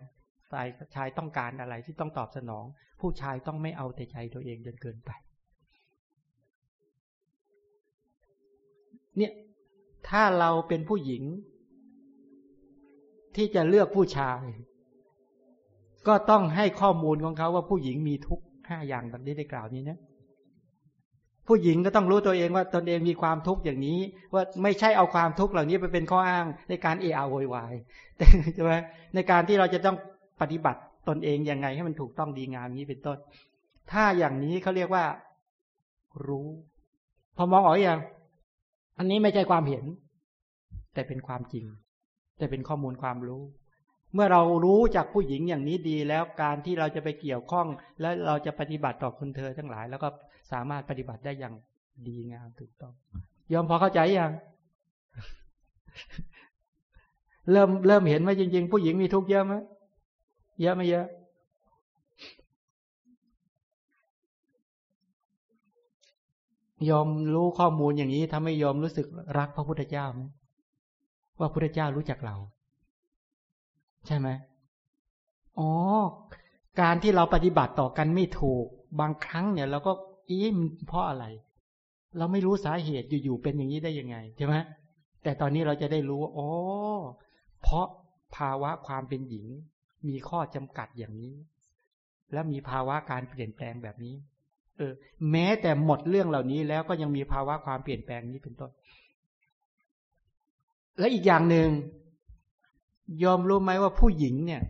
ฝ่ายชายต้องการอะไรที่ต้องตอบสนอง ผู้ชายต้องไม่เอาแต่ใจตัวเองจนเกินไป เนี่ย ถ้าเราเป็นผู้หญิง ที่จะเลือกผู้ชาย ก็ต้องให้ข้อมูลของเขาว่าผู้หญิงมีทุกห้าอย่างดังที่ได้กล่าวนี้นะผู้หญิงก็ต้องรู้ตัวเองว่าตนเองมีความทุกข์อย่างนี้ ว่าไม่ใช่เอาความทุกข์เหล่านี้ไปเป็นข้ออ้างในการเออาโวยวายใช่ไหมในการที่เราจะต้อง ปฏิบัติตนเองยังไงให้มันถูกต้องดีงามนี้เป็นต้น ถ้าอย่างนี้เขาเรียกว่า รู้ พอมองออกอย่าง อันนี้ไม่ใช่ความเห็น แต่เป็นความจริง แต่เป็นข้อมูลความรู้ เมื่อเรารู้จากผู้หญิงอย่างนี้ดีแล้วการที่เราจะไปเกี่ยวข้อง และเราจะปฏิบัติต่อคุณเธอทั้งหลาย แล้วก็สามารถปฏิบัติได้อย่างดีงามถูกต้อง ยอมพอเข้าใจยังเริ่มเริ่มเห็นไหมจริง ๆ ผู้หญิงมีทุกข์เยอะไหม เยอะไม่เยอะ ยอมรู้ข้อมูลอย่างนี้ทำให้ยอมรู้สึกรักพระพุทธเจ้าไหมว่าพระพุทธเจ้ารู้จักเรา ใช่ไหมอ๋อ การที่เราปฏิบัติต่อกันไม่ถูก บางครั้งเนี่ยเราก็อีมันเพราะอะไร เราไม่รู้สาเหตุอยู่ๆเป็นอย่างนี้ได้ยังไงใช่ไหมแต่ตอนนี้เราจะได้รู้อ๋อเพราะภาวะความเป็นหญิง มีข้อจำกัดอย่างนี้ และมีภาวะการเปลี่ยนแปลงแบบนี้ เออ แม้แต่หมดเรื่องเหล่านี้แล้วก็ยังมีภาวะความเปลี่ยนแปลงนี้เป็นต้น และอีกอย่างหนึ่งยอมรู้ไหมว่าผู้หญิงเนี่ย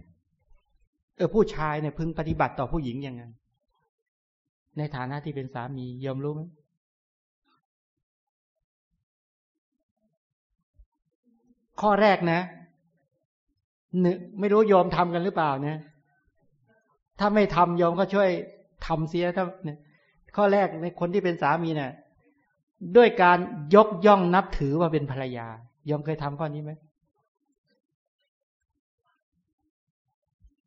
เออผู้ชายเนี่ยพึงปฏิบัติต่อผู้หญิงยังไง ในฐานะที่เป็นสามียอมรู้ไหมข้อแรกนะ หนึ่งไม่รู้โยมทำกันหรือเปล่าเนี่ยถ้าไม่ทำโยมก็ช่วยทำเสียถ้าเนี่ยข้อแรกในคนที่เป็นสามีเนี่ยด้วยการยกย่องนับถือว่าเป็นภรรยายอมเคยทำข้อนี้ไหม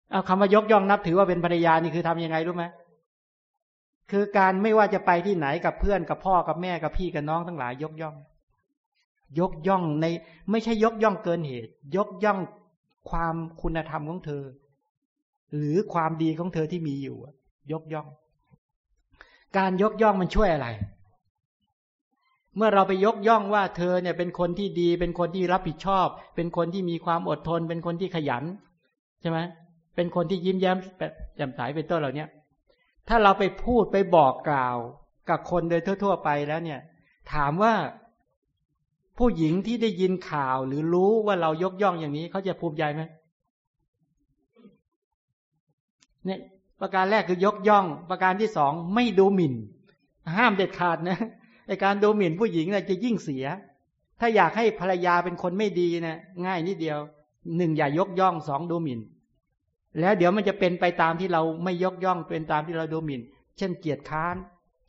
เอาคำว่ายกย่องนับถือว่าเป็นภรรยานี่คือทํำยังไงรู้ไหมคือการไม่ว่าจะไปที่ไหนกับเพื่อนกับพ่อกับแม่กับพี่กับน้องทั้งหลาย ยกย่อง ยกย่องใน ไม่ใช่ยกย่องเกินเหตุ ยกย่อง ความคุณธรรมของเธอ หรือความดีของเธอที่มีอยู่ ยกย่อง การยกย่องมันช่วยอะไร เมื่อเราไปยกย่องว่าเธอเนี่ยเป็นคนที่ดี เป็นคนที่รับผิดชอบ เป็นคนที่มีความอดทน เป็นคนที่ขยันใช่ไหมเป็นคนที่ยิ้มแย้มแจ่มใสเป็นต้นเหล่านี้ถ้าเราไปพูดไปบอกกล่าวกับคนโดยทั่ว ๆ ไปแล้วเนี่ย ถามว่า ผู้หญิงที่ได้ยินข่าวหรือรู้ว่าเรายกย่องอย่างนี้เขาจะภูมิใจไหมเนี่ยประการแรกคือยกย่อง ประการที่สองไม่ดูหมิ่น ห้ามเด็ดขาดนะในการดูหมิ่นผู้หญิงนะจะยิ่งเสีย ถ้าอยากให้ภรรยาเป็นคนไม่ดีนะง่ายนิดเดียวหนึ่งอย่ายกย่องสองดูหมิ่น แล้วเดี๋ยวมันจะเป็นไปตามที่เราไม่ยกย่องเป็นตามที่เราดูหมิ่น เช่นเกียรติค้าน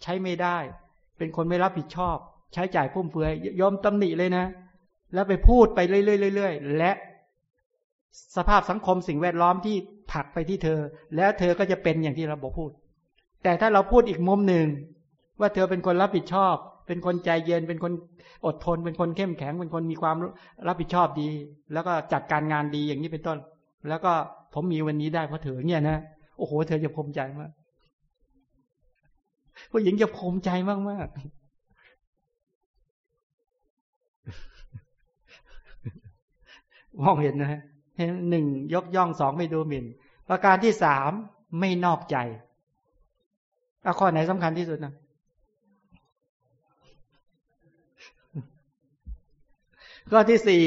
ใช้ไม่ได้ เป็นคนไม่รับผิดชอบ ใช้จ่ายฟุ่มเฟือยยอมตำหนิเลยนะ แล้วไปพูดไปเรื่อยๆและ สภาพสังคมสิ่งแวดล้อมที่ผลักไปที่เธอ แล้วเธอก็จะเป็นอย่างที่เราบอกพูด แต่ถ้าเราพูดอีกมุมหนึ่ง ว่าเธอเป็นคนรับผิดชอบ เป็นคนใจเย็น เป็นคนอดทน เป็นคนเข้มแข็ง เป็นคนมีความรับผิดชอบดี แล้วก็จัดการงานดีอย่างนี้เป็นต้น แล้วก็ผมมีวันนี้ได้เพราะเธอเนี่ยนะโอ้โห เธอจะภูมิใจมากผู้หญิงจะภูมิใจมากมาก มองเห็นนะฮะหนึ่งยกย่องสองไม่ดูหมิ่น ประการที่สามไม่นอกใจอาข้อไหนสำคัญที่สุดนะข้อที่สี่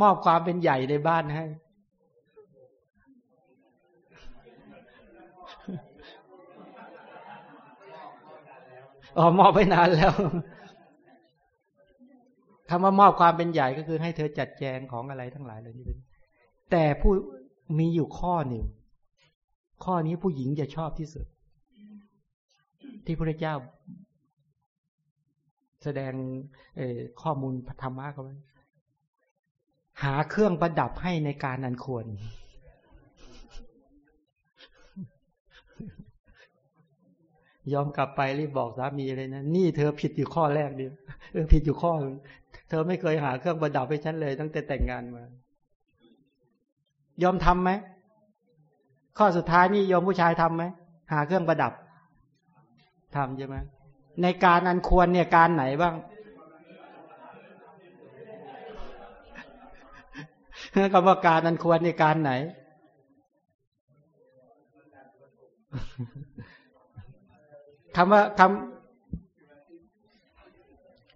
มอบความเป็นใหญ่ในบ้านให้ อ๋อ มอบไปนานแล้ว คำว่ามอบความเป็นใหญ่ก็คือให้เธอจัดแจงของอะไรทั้งหลายเล่านี้เป็นแต่ผู้มีอยู่ข้อหนึ่ง ข้อนี้ผู้หญิงจะชอบที่สุด ที่พระเจ้า แสดงข้อมูลธรรมะเขาไว้หาเครื่องประดับให้ในการนันควร ยอมกลับไปรีบบอกสามีเลยนะ นี่เธอผิดอยู่ข้อแรกเดียวเออผิดอยู่ข้อ เธอไม่เคยหาเครื่องประดับให้ฉันเลย ตั้งแต่แต่งงานมา ยอมทำไหม ข้อสุดท้ายนี่ยอมผู้ชายทํำไหม หาเครื่องประดับทำใช่ไหมในการอันควรเนี่ยการไหนบ้างคำว่าการอันควรในการไหน คำว่าคำ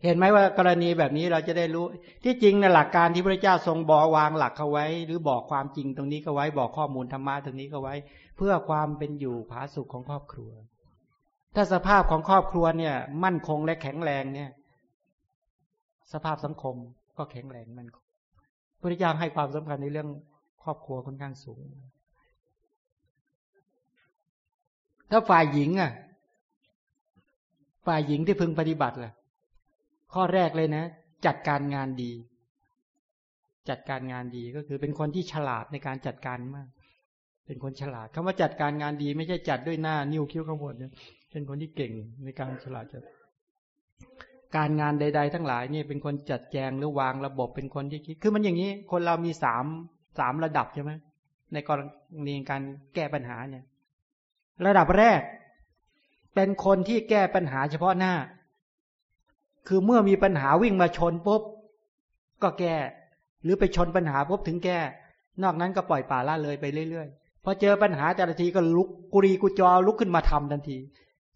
เห็นไหมว่ากรณีแบบนี้เราจะได้รู้ ที่จริงในหลักการที่พระเจ้าทรงบอกวางหลักเขาไว้ หรือบอกความจริงตรงนี้ก็ไว้บอกข้อมูลธรรมะตรงนี้ก็ไว้ เพื่อความเป็นอยู่ผาสุขของครอบครัว ถ้าสภาพของครอบครัวเนี่ย มั่นคงและแข็งแรงเนี่ย สภาพสังคมก็แข็งแรงมั่นคงพระเจ้าให้ความสำคัญในเรื่องครอบครัวค่อนข้างสูง ถ้าฝ่ายหญิงอะ ฝ่ายหญิงที่พึงปฏิบัติล่ะ ข้อแรกเลยนะ จัดการงานดี จัดการงานดีก็คือเป็นคนที่ฉลาดในการจัดการมาก เป็นคนฉลาดคำว่าจัดการงานดี ไม่ใช่จัดด้วยหน้านิ้วคิ้วข้างบนเนี่ยเป็นคนที่เก่งในการฉลาดจัดการงานใด ๆ ทั้งหลายนี่เป็นคนจัดแจงหรือวางระบบเป็นคนที่คิด คือมันอย่างนี้ คนเรามีสามสามระดับใช่ไหมในกรณีการแก้ปัญหาเนี่ย ระดับแรก เป็นคนที่แก้ปัญหาเฉพาะหน้า คือเมื่อมีปัญหาวิ่งมาชนปุ๊บก็แก้ หรือไปชนปัญหาปุ๊บถึงแก้ นอกนั้นก็ปล่อยป่าละเลยไปเรื่อยๆพอเจอปัญหาแต่ละทีก็ลุกกุรีกุจอลุกขึ้นมาทำทันที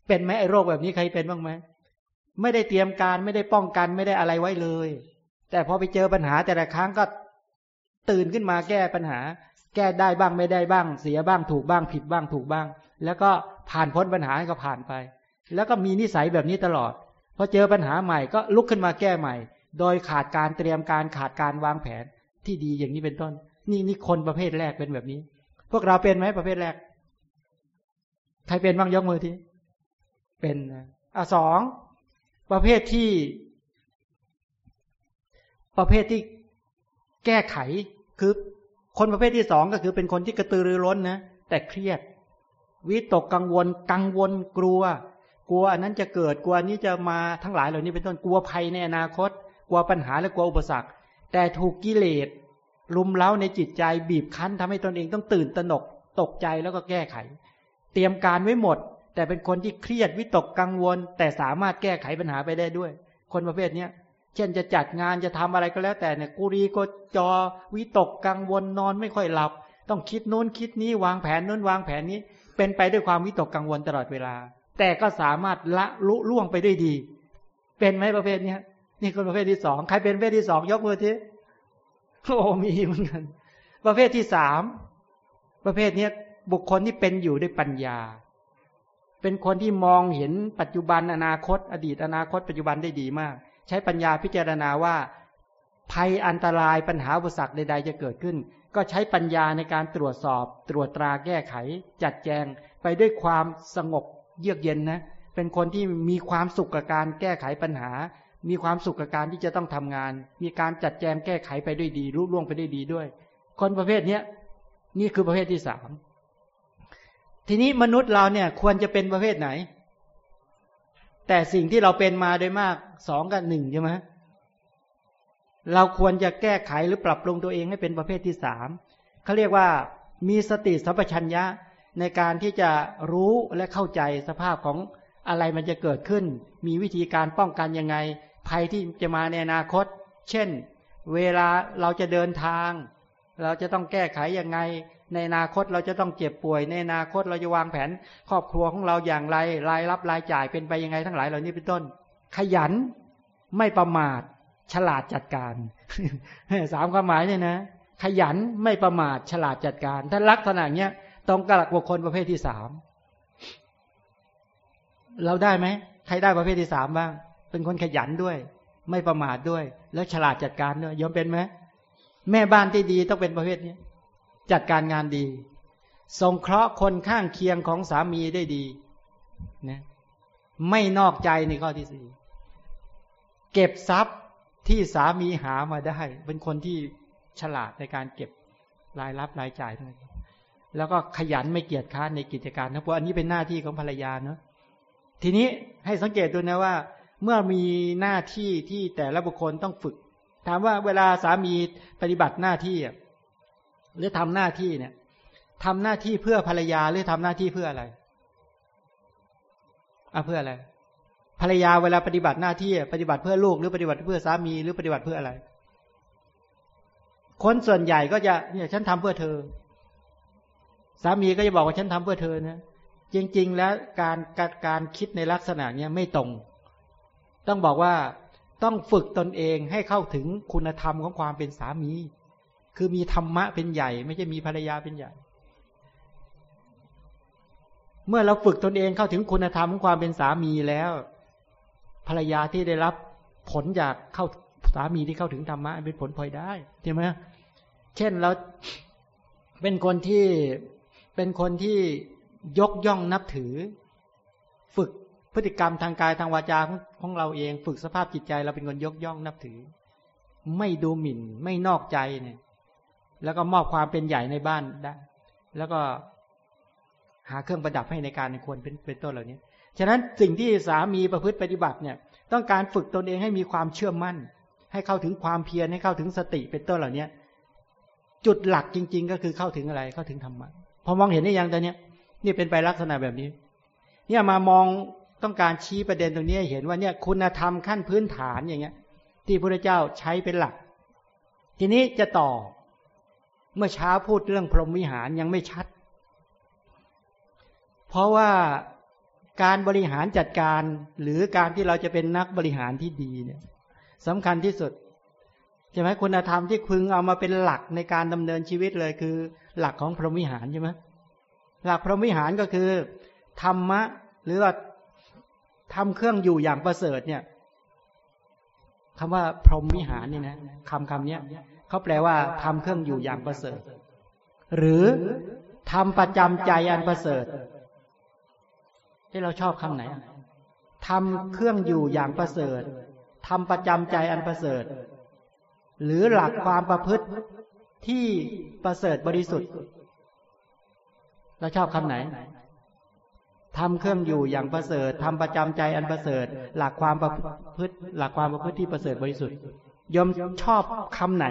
เป็นไหมไอ้โรคแบบนี้ใครเป็นบ้างไหมไม่ได้เตรียมการไม่ได้ป้องกันไม่ได้อะไรไว้เลย แต่พอไปเจอปัญหาแต่ละครั้งก็ตื่นขึ้นมาแก้ปัญหา แก้ได้บ้างไม่ได้บ้าง เสียบ้างถูกบ้างผิดบ้างถูกบ้าง แล้วก็ผ่านพ้นปัญหาก็ผ่านไป แล้วก็มีนิสัยแบบนี้ตลอด พอเจอปัญหาใหม่ก็ลุกขึ้นมาแก้ใหม่ โดยขาดการเตรียมการขาดการวางแผนที่ดีอย่างนี้เป็นต้น นี่นี่คนประเภทแรกเป็นแบบนี้ พวกเราเป็นไหมประเภทแรก ใครเป็นบ้างยกมือทีเป็นอะสองประเภทที่ ประเภทที่แก้ไขคือคนประเภทที่สองก็คือเป็นคนที่กระตือรือร้นนะแต่เครียดวิตกกังวลกังวลกลัว กลัวอันนั้นจะเกิดกลัวนี้จะมาทั้งหลายเหล่านี้เป็นต้นกลัวภัยในอนาคต กลัวปัญหาและกลัวอุปสรรค แต่ถูกกิเลสลุมเล้าในจิตใจบีบคั้นทำให้ตนเองต้องตื่นตระหนกตกใจแล้วก็แก้ไข เตรียมการไว้หมด แต่เป็นคนที่เครียดวิตกกังวล แต่สามารถแก้ไขปัญหาไปได้ด้วย คนประเภทเนี้ยเช่นจะจัดงานจะทำอะไรก็แล้ว แต่เนี่ยกุรีก็จอวิตกกังวลนอนไม่ค่อยหลับ ต้องคิดโน้นคิดนี้วางแผนโน้นวางแผนนี้ เป็นไปด้วยความวิตกกังวลตลอดเวลา แต่ก็สามารถละลุล่วงไปได้ดี เป็นไหมประเภทเนี้ยนี่คนประเภทที่สองใครเป็นประเภทที่สองยกมือทีโอ้มีเหมือนกัน ประเภทที่สามประเภทเนี้ยบุคคลที่เป็นอยู่ด้วยปัญญา เป็นคนที่มองเห็นปัจจุบันอนาคต อดีตอนาคต ปัจจุบันได้ดีมาก ใช้ปัญญาพิจารณาว่า ภัยอันตรายปัญหาอุปสรรคใด ๆ จะเกิดขึ้น ก็ใช้ปัญญาในการตรวจสอบ ตรวจตราแก้ไข จัดแจงไปด้วยความสงบ เยือกเย็นนะเป็นคนที่มีความสุขกับการแก้ไขปัญหา มีความสุขกับการที่จะต้องทำงาน มีการจัดแจงแก้ไขไปด้วยดีรุ่ล่วงไปได้ดีด้วย คนประเภทเนี้ยนี่คือประเภทที่สามทีนี้มนุษย์เราเนี่ยควรจะเป็นประเภทไหน แต่สิ่งที่เราเป็นมาโดยมากสองกับหนึ่งใช่ไหมเราควรจะแก้ไขหรือปรับปรุงตัวเองให้เป็นประเภทที่สามเขาเรียกว่ามีสติสัพพัญญะ ในการที่จะรู้และเข้าใจสภาพของอะไรมันจะเกิดขึ้น มีวิธีการป้องกันยังไง ภัยที่จะมาในอนาคต เช่น เวลาเราจะเดินทาง เราจะต้องแก้ไขยังไง ในอนาคตเราจะต้องเจ็บป่วย ในอนาคตเราจะวางแผน ครอบครัวของเราอย่างไร รายรับรายจ่ายเป็นไปยังไงทั้งหลายเหล่านี้เป็นต้น ขยัน ไม่ประมาท ฉลาดจัดการ สามความหมายเนี่ยนะ ขยันไม่ประมาท ฉลาดจัดการ ถ้าลักษณะเนี้ย ตรงกับบุคคลประเภทที่สามเราได้ไหมใครได้ประเภทที่สามบ้าง เป็นคนขยันด้วย ไม่ประมาทด้วย แล้วฉลาดจัดการด้วยยอมเป็นไหมแม่บ้านที่ดีต้องเป็นประเภทนี้จัดการงานดีสงเคราะห์คนข้างเคียงของสามีได้ดีนะไม่นอกใจในข้อที่สี่เก็บทรัพย์ที่สามีหามาได้ เป็นคนที่ฉลาดในการเก็บรายรับรายจ่ายทั้งนั้น แล้วก็ขยันไม่เกียจค้านในกิจการนะเพราะอันนี้เป็นหน้าที่ของภรรยาเนาะทีนี้ให้สังเกตดูนะว่า เมื่อมีหน้าที่ที่แต่ละบุคคลต้องฝึก ถามว่าเวลาสามีปฏิบัติหน้าที่หรือทำหน้าที่เนี่ยทำหน้าที่เพื่อภรรยาหรือทำหน้าที่เพื่ออะไรอะเพื่ออะไร ภรรยาเวลาปฏิบัติหน้าที่ ปฏิบัติเพื่อลูกหรือปฏิบัติเพื่อสามีหรือปฏิบัติเพื่ออะไร คนส่วนใหญ่ก็จะเนี่ยฉันทำเพื่อเธอ สามีก็จะบอกว่าฉันทำเพื่อเธอนะจริง ๆ แล้วการการการคิดในลักษณะเนี้ยไม่ตรง ต้องบอกว่าต้องฝึกตนเองให้เข้าถึงคุณธรรมของความเป็นสามี คือมีธรรมะเป็นใหญ่ ไม่ใช่มีภรรยาเป็นใหญ่ เมื่อเราฝึกตนเองเข้าถึงคุณธรรมของความเป็นสามีแล้ว ภรรยาที่ได้รับผลจากเข้าสามีที่เข้าถึงธรรมะเป็นผลพลอยได้ใช่ไหมเช่นเราเป็นคนที่ เป็นคนที่ยกย่องนับถือ ฝึกพฤติกรรมทางกายทางวาจาของเราเอง ฝึกสภาพจิตใจ เราเป็นคนยกย่องนับถือ ไม่ดูหมิ่น ไม่นอกใจเนี่ย แล้วก็มอบความเป็นใหญ่ในบ้านได้ แล้วก็หาเครื่องประดับให้ในการควรเป็นเป็นต้นเหล่านี้ฉะนั้นสิ่งที่สามีประพฤติปฏิบัติเนี่ย ต้องการฝึกตนเองให้มีความเชื่อมั่น ให้เข้าถึงความเพียรให้เข้าถึงสติเป็นต้นเหล่านี้จุดหลักจริง ๆ ก็คือเข้าถึงอะไรเข้าถึงธรรมะ พอมองเห็นได้ยังตอนนี้นี่เป็นไปลักษณะแบบนี้ เนี่ยมามองต้องการชี้ประเด็นตรงนี้เห็นว่าเนี่ยคุณธรรมขั้นพื้นฐานอย่างเงี้ย ที่พระเจ้าใช้เป็นหลัก ทีนี้จะต่อ เมื่อเช้าพูดเรื่องพรหมวิหารยังไม่ชัด เพราะว่าการบริหารจัดการหรือการที่เราจะเป็นนักบริหารที่ดีเนี่ยสำคัญที่สุด ใช่ไหมคุณธรรมที่พึงเอามาเป็นหลักในการดำเนินชีวิตเลยคือ หลักของพรหมวิหารใช่ไหมหลักพรหมวิหารก็คือ ธรรมะ หรือว่าทำเครื่องอยู่อย่างประเสริฐเนี่ยคำว่าพรหมวิหารนี่นะคำคำนี้เขาแปลว่าทำเครื่องอยู่อย่างประเสริฐ หรือทำประจำใจอันประเสริฐที่เราชอบคำไหนทำเครื่องอยู่อย่างประเสริฐทำประจำใจอันประเสริฐ หรือหลักความประพฤติที่ประเสริฐบริสุทธิ์เราชอบคำไหนทำเครื่องอยู่อย่างประเสริฐทำประจำใจอันประเสริฐ หลักความประพฤติ หลักความประพฤติที่ประเสริฐบริสุทธิ์ยมชอบคำไหน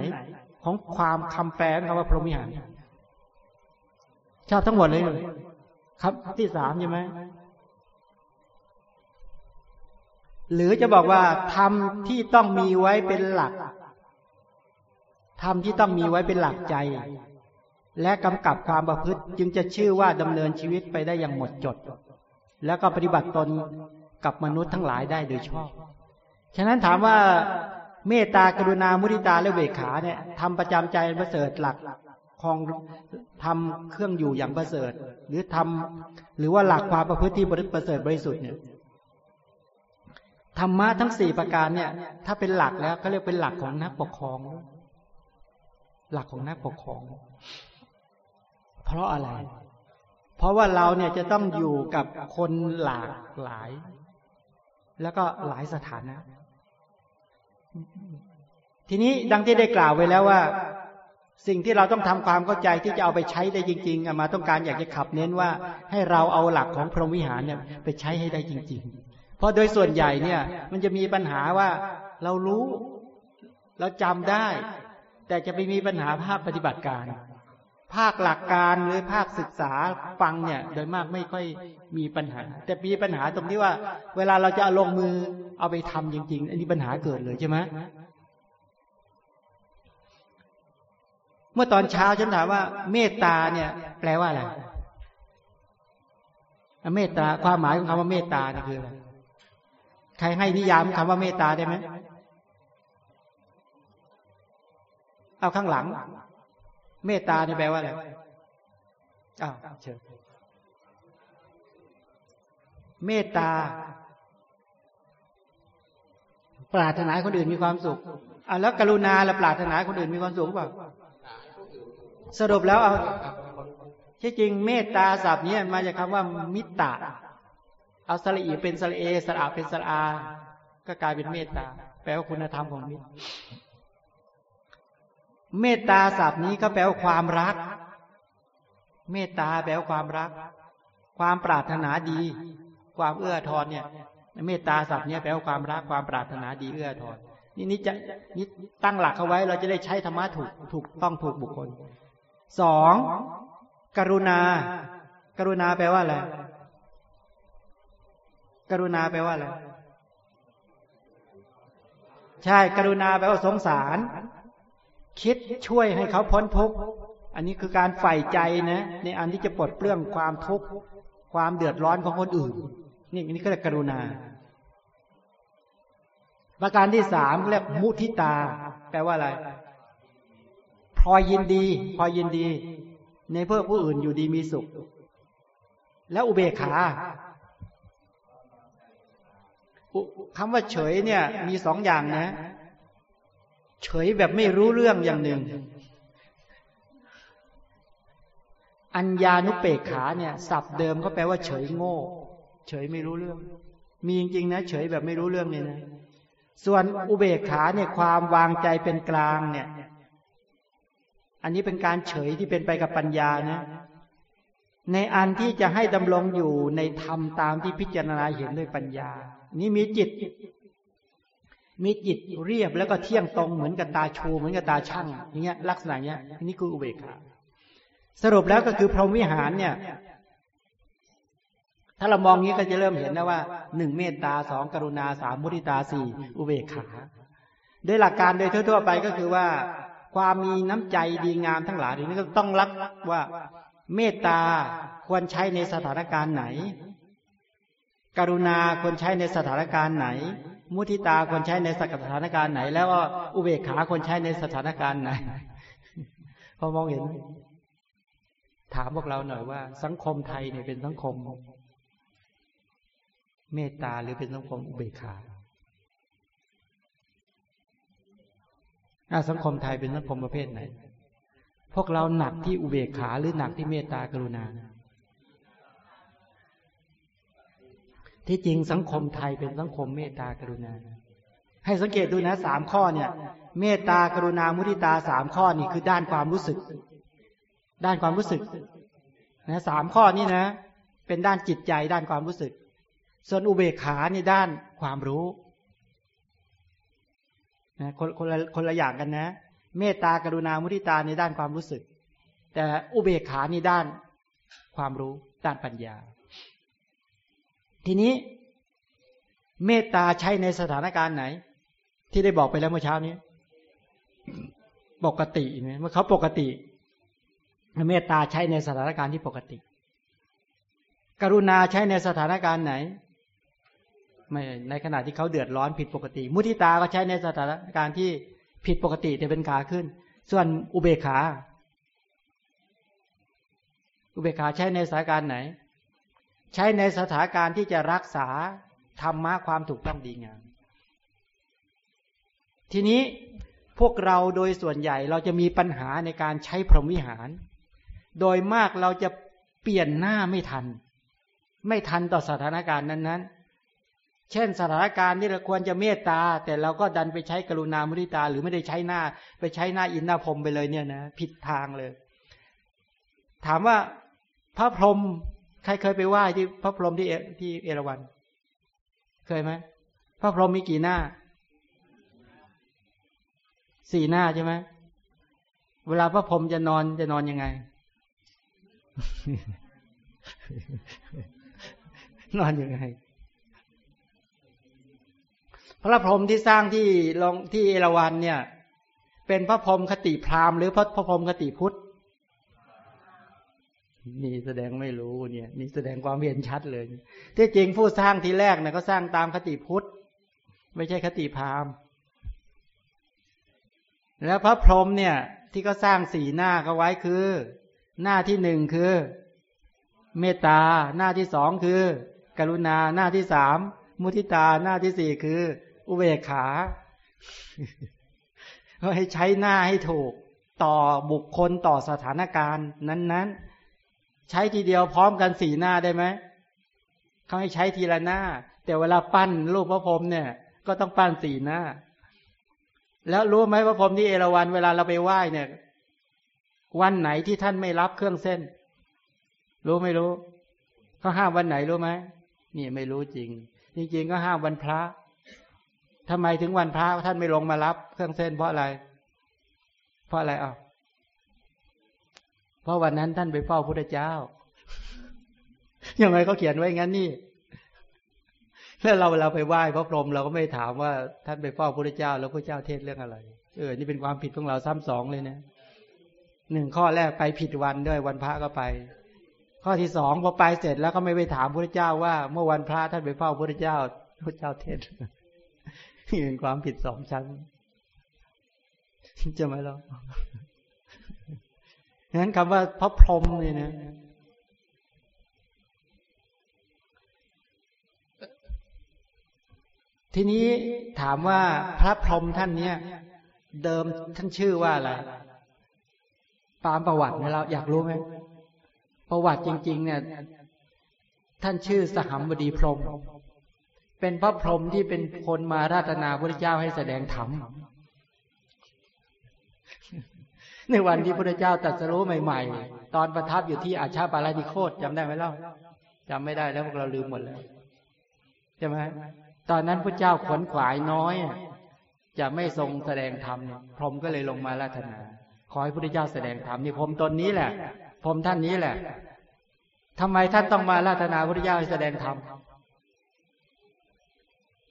ของความคำแปลคำว่าพรหมิหาร ชอบทั้งหมดเลย ครับที่สามใช่ไหมหรือจะบอกว่าทำที่ต้องมีไว้เป็นหลัก ทำที่ต้องมีไว้เป็นหลักใจ และกำกับความประพฤติจึงจะชื่อว่าดำเนินชีวิตไปได้อย่างหมดจด แล้วก็ปฏิบัติตนกับมนุษย์ทั้งหลายได้โดยชอบ ฉะนั้นถามว่าเมตตากรุณามุทิตาและเวขาเนี่ยทำประจำใจประเสริฐหลักของทำเครื่องอยู่อย่างประเสริฐ หรือทำหรือว่าหลักความประพฤติที่บริประเสริฐบริสุทธิ์เนี่ยธรรมะทั้งสี่ประการเนี่ย ถ้าเป็นหลักแล้วเขาเรียกเป็นหลักของนักปกครอง หลักของนักปกครอง เพราะอะไร เพราะว่าเราเนี่ยจะต้องอยู่กับคนหลากหลาย แล้วก็หลายสถานะ ทีนี้ดังที่ได้กล่าวไว้แล้วว่า สิ่งที่เราต้องทำความเข้าใจที่จะเอาไปใช้ได้จริงๆมาต้องการอยากจะขับเน้นว่า ให้เราเอาหลักของพรหมวิหารเนี่ย ไปใช้ให้ได้จริง ๆ เพราะโดยส่วนใหญ่เนี่ย มันจะมีปัญหาว่าเรารู้ เราจำได้ แต่จะไปมีปัญหาภาพปฏิบัติการ ภาคหลักการหรือภาคศึกษาฟังเนี่ย โดยมากไม่ค่อยมีปัญหา แต่มีปัญหาตรงที่ว่า เวลาเราจะลงมือเอาไปทำจริง ๆ อันนี้ปัญหาเกิดเลยใช่ไหมเมื่อตอนเช้าฉันถามว่า เมตตาเนี่ย แปลว่าอะไรเมตตาความหมายของคำว่าเมตตานี่คืออะไรใครให้นิยามคำว่าเมตตาได้ไหม เอาข้างหลัง เมตตานี่แปลว่าอะไรอ้าวเชิญเมตตา ปรารถนาคนอื่นมีความสุขอะแล้วกรุณาละปรารถนาคนอื่นมีความสุขเปล่าสรุปแล้วเอาที่จริงเมตตาศัพท์นี้มาจากคำว่า มิตตาเอาสระอีเป็นสระเอสระอาเป็นสระอา ก็กลายเป็นเมตตา แปลว่าคุณธรรมของมิตร เมตตาศัพท์นี้ก็แปลว่าความรัก เมตตาแปลว่าความรัก ความปรารถนาดี ความเอื้อทอนเนี่ย เมตตาศัพท์นี้แปลว่าความรักความปรารถนาดีเอื้อทอนนี่นี่จะนี่ตั้งหลักเอาไว้เราจะได้ใช้ธรรมะถูกถูกต้องถูกบุคคลสองกรุณา กรุณาแปลว่าอะไรกรุณาแปลว่าอะไรใช่ กรุณาแปลว่าสงสาร คิดช่วยให้เขาพ้นทุกข์อันนี้คือการใฝ่ใจนะ ในอันที่จะปลดเปลื้องความทุกข์ความเดือดร้อนของคนอื่น นี่อันนี้ก็เรียกกรุณา ประการที่สามเรียกมุทิตา แปลว่าอะไรพลอยยินดีพลอยยินดี ในเพื่อผู้อื่นอยู่ดีมีสุข แล้วอุเบกขาคำว่าเฉยเนี่ย มีสองอย่างนะ เฉยแบบไม่รู้เรื่องอย่างหนึ่ง อัญญานุเปกขาเนี่ยศัพท์เดิมก็แปลว่าเฉยโง่ เฉยไม่รู้เรื่อง มีจริงๆนะ เฉยแบบไม่รู้เรื่องเนี่ยนะ ส่วนอุเบกขาเนี่ยความวางใจเป็นกลางเนี่ย อันนี้เป็นการเฉยที่เป็นไปกับปัญญานะในอันที่จะให้ดำรงอยู่ในธรรมตามที่พิจารณาเห็นด้วยปัญญา นี่มีจิต มีจิตเรียบแล้วก็เที่ยงตรงเหมือนกับตาชูเหมือนกับตาช่างอย่างเงี้ยลักษณะเนี้ยนี่คืออุเบกขาสรุปแล้วก็คือพรหมวิหารเนี่ย ถ้าเรามองนี้ก็จะเริ่มเห็นนะว่าหนึ่งเมตตาสองกรุณาสามมุทิตาสี่อุเบกขาโดยหลักการโดยทั่ว ๆ ไปก็คือว่า ความมีน้ำใจดีงามทั้งหลายนี้ก็ต้องรับว่าเมตตาควรใช้ในสถานการณ์ไหน กรุณาควรใช้ในสถานการณ์ไหน มุทิตาควรใช้ในสถานการณ์ไหน แล้วก็อุเบกขาควรใช้ในสถานการณ์ไหนพอมองเห็น ถามพวกเราหน่อยว่า สังคมไทยเนี่ยเป็นสังคม เมตตาหรือเป็นสังคมอุเบกขาสังคมไทยเป็นสังคมประเภทไหน พวกเราหนักที่อุเบกขาหรือหนักที่เมตตากรุณา ที่จริงสังคมไทยเป็นสังคมเมตตากรุณา ให้สังเกตดูนะสามข้อเนี่ย เมตตากรุณามุทิตาสามข้อนี่คือด้านความรู้สึก ด้านความรู้สึกนะสามข้อนี้นะ เป็นด้านจิตใจด้านความรู้สึก ส่วนอุเบกขานี่ด้านความรู้นะคนคนละคนละอย่างกันนะ เมตตากรุณามุทิตาในด้านความรู้สึก แต่อุเบกขานี่ด้านความรู้ด้านปัญญา ทีนี้ เมตตาใช้ในสถานการณ์ไหน ที่ได้บอกไปแล้วเมื่อเช้านี้ ปกติเมื่อเขาปกติ เมตตาใช้ในสถานการณ์ที่ปกติ กรุณาใช้ในสถานการณ์ไหนไม่ในขณะที่เขาเดือดร้อนผิดปกติ มุทิตาก็ใช้ในสถานการณ์ที่ผิดปกติแต่เป็นขาขึ้น ส่วนอุเบกขา อุเบกขาใช้ในสถานการณ์ไหน ใช้ในสถานการณ์ที่จะรักษาธรรมะความถูกต้องดีงาม ทีนี้พวกเราโดยส่วนใหญ่เราจะมีปัญหาในการใช้พรหมวิหาร โดยมากเราจะเปลี่ยนหน้าไม่ทัน ไม่ทันต่อสถานการณ์นั้นๆ เช่นสถานการณ์ที่เราควรจะเมตตา แต่เราก็ดันไปใช้กรุณามุทิตา หรือไม่ได้ใช้หน้า ไปใช้หน้าอินหน้าพรมไปเลยเนี่ยนะผิดทางเลย ถามว่าพระพรหม ใครเคยไปไหว้ที่พระพรหมที่ที่เอราวัณเคยไหมพระพรหมมีกี่หน้า สี่หน้าใช่ไหมเวลาพระพรหมจะนอนจะนอนยังไง นอนยังไง พระพรหมที่สร้างที่ลงที่เอราวันเนี่ย เป็นพระพรหมคติพราหมณ์หรือพระพรหมคติพุทธ นี่แสดงไม่รู้เนี่ย นี่แสดงความเห็นชัดเลยที่จริงผู้สร้างทีแรกเนี่ยก็สร้างตามคติพุทธ ไม่ใช่คติพราหมณ์แล้วพระพรหมเนี่ย ที่ก็สร้างสีหน้าเขาไว้คือ หน้าที่หนึ่งคือ เมตตา หน้าที่สองคือ กรุณาหน้าที่สามมุทิตาหน้าที่สี่คือ อุเบกขาให้ใช้หน้าให้ถูกต่อบุคคลต่อสถานการณ์นั้น ๆ ใช้ทีเดียวพร้อมกันสี่หน้าได้ไหมเขาให้ใช้ทีละหน้า แต่เวลาปั้นรูปพระพรหมเนี่ย ก็ต้องปั้นสี่หน้า แล้วรู้ไหมพระพรหมที่เอราวันเวลาเราไปไหว้เนี่ย วันไหนที่ท่านไม่รับเครื่องเส้น รู้ไม่รู้เขาห้ามวันไหนรู้ไหมนี่ไม่รู้จริง จริง ๆ ก็ห้ามวันพระทำไมถึงวันพระท่านไม่ลงมารับเครื่องเส้นเพราะอะไร เพราะอะไรอะ เพราะวันนั้นท่านไปเฝ้าพระเจ้า ยังไงก็เขียนไว้งั้นนี่ แล้วเราเราไปไหว้พระพรหมเราก็ไม่ถามว่าท่านไปเฝ้าพระเจ้า แล้วพระเจ้าเทศเรื่องอะไร เออ นี่เป็นความผิดของเราซ้ำสองเลยนะหนึ่งข้อแรกไปผิดวันด้วยวันพระก็ไป ข้อที่สองพอไปเสร็จแล้วก็ไม่ไปถามพระเจ้าว่า เมื่อวันพระท่านไปเฝ้าพระเจ้าพระเจ้าเทศนี่เป็นความผิดสองชั้นจะไหมล่ะ งั้นคำว่าพระพรหมเนี่ยนะทีนี้ถามว่าพระพรหมท่านเนี้ยเดิมท่านชื่อว่าอะไรตามประวัติเราอยากรู้ไหมประวัติจริง ๆ เนี่ย ท่านชื่อสหัมบดีพรหมเป็นพระพรหมที่เป็นคนมาราธนาพระเจ้าให้แสดงธรรม ในวันที่พระเจ้าตรัสรู้ใหม่ ๆ ตอนประทับอยู่ที่อาชาปาราธิโคตจำได้ไหมเล่าจำไม่ได้แล้วพวกเราลืมหมดแล้วใช่ไหมตอนนั้นพระเจ้าขวนขวายน้อยจะไม่ทรงแสดงธรรมเนี่ยพรหมก็เลยลงมาราธนา ขอให้พระเจ้าแสดงธรรมนี่พรหมตนนี้แหละพรหมท่านนี้แหละทำไมท่านต้องมาราธนาพระเจ้าให้แสดงธรรม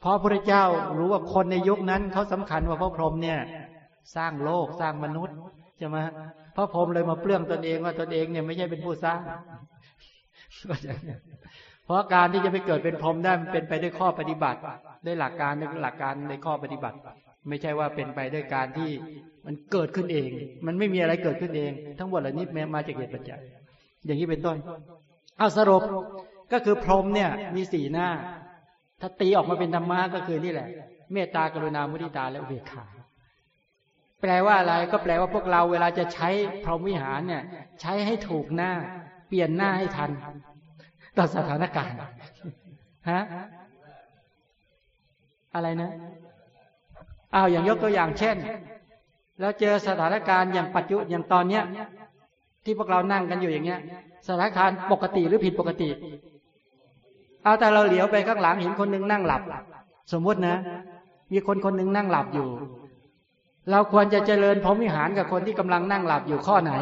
เพราะพระเจ้ารู้ว่าคนในยุคนั้นเขาสำคัญว่าพระพรหมเนี่ย สร้างโลกสร้างมนุษย์ ช่ไหมพระพรหมเลยมาเปลื้องตนเองว่าตนเองเนี่ยไม่ใช่เป็นผู้สร้างเพราะการที่จะไปเกิดเป็นพรหมได้มันเป็นไปด้วยข้อปฏิบัติด้วยหลักการด้วยหลักการในข้อปฏิบัติ ไม่ใช่ว่าเป็นไปด้วยการที่มันเกิดขึ้นเอง มันไม่มีอะไรเกิดขึ้นเอง ทั้งหมดเหล่านี้มาจากเหตุปัจจัยอย่างนี้เป็นต้น เอาสรุปก็คือพรหมเนี่ย มีสี่หน้า ถ้าตีออกมาเป็นธรรมะก็คือนี่แหละ เมตตากรุณามุทิตาและอุเบกขา แปลว่าอะไรก็แปลว่าพวกเราเวลาจะใช้พรหมวิหารเนี่ย ใช้ให้ถูกหน้า เปลี่ยนหน้าให้ทันต่อสถานการณ์ฮะอะไรนะอ้าวอย่างยกตัวอย่างเช่น แล้วเจอสถานการณ์อย่างปัจจุอย่างตอนเนี้ย ที่พวกเรานั่งกันอยู่อย่างเงี้ย สถานการณ์ปกติหรือผิดปกติเอาแต่เราเหลียวไปข้างหลังเห็นคนนึงนั่งหลับ สมมุตินะ มีคนคนนึงนั่งหลับอยู่ เราควรจะเจริญพรหมิหารกับคนที่กำลังนั่งหลับอยู่ข้อไหน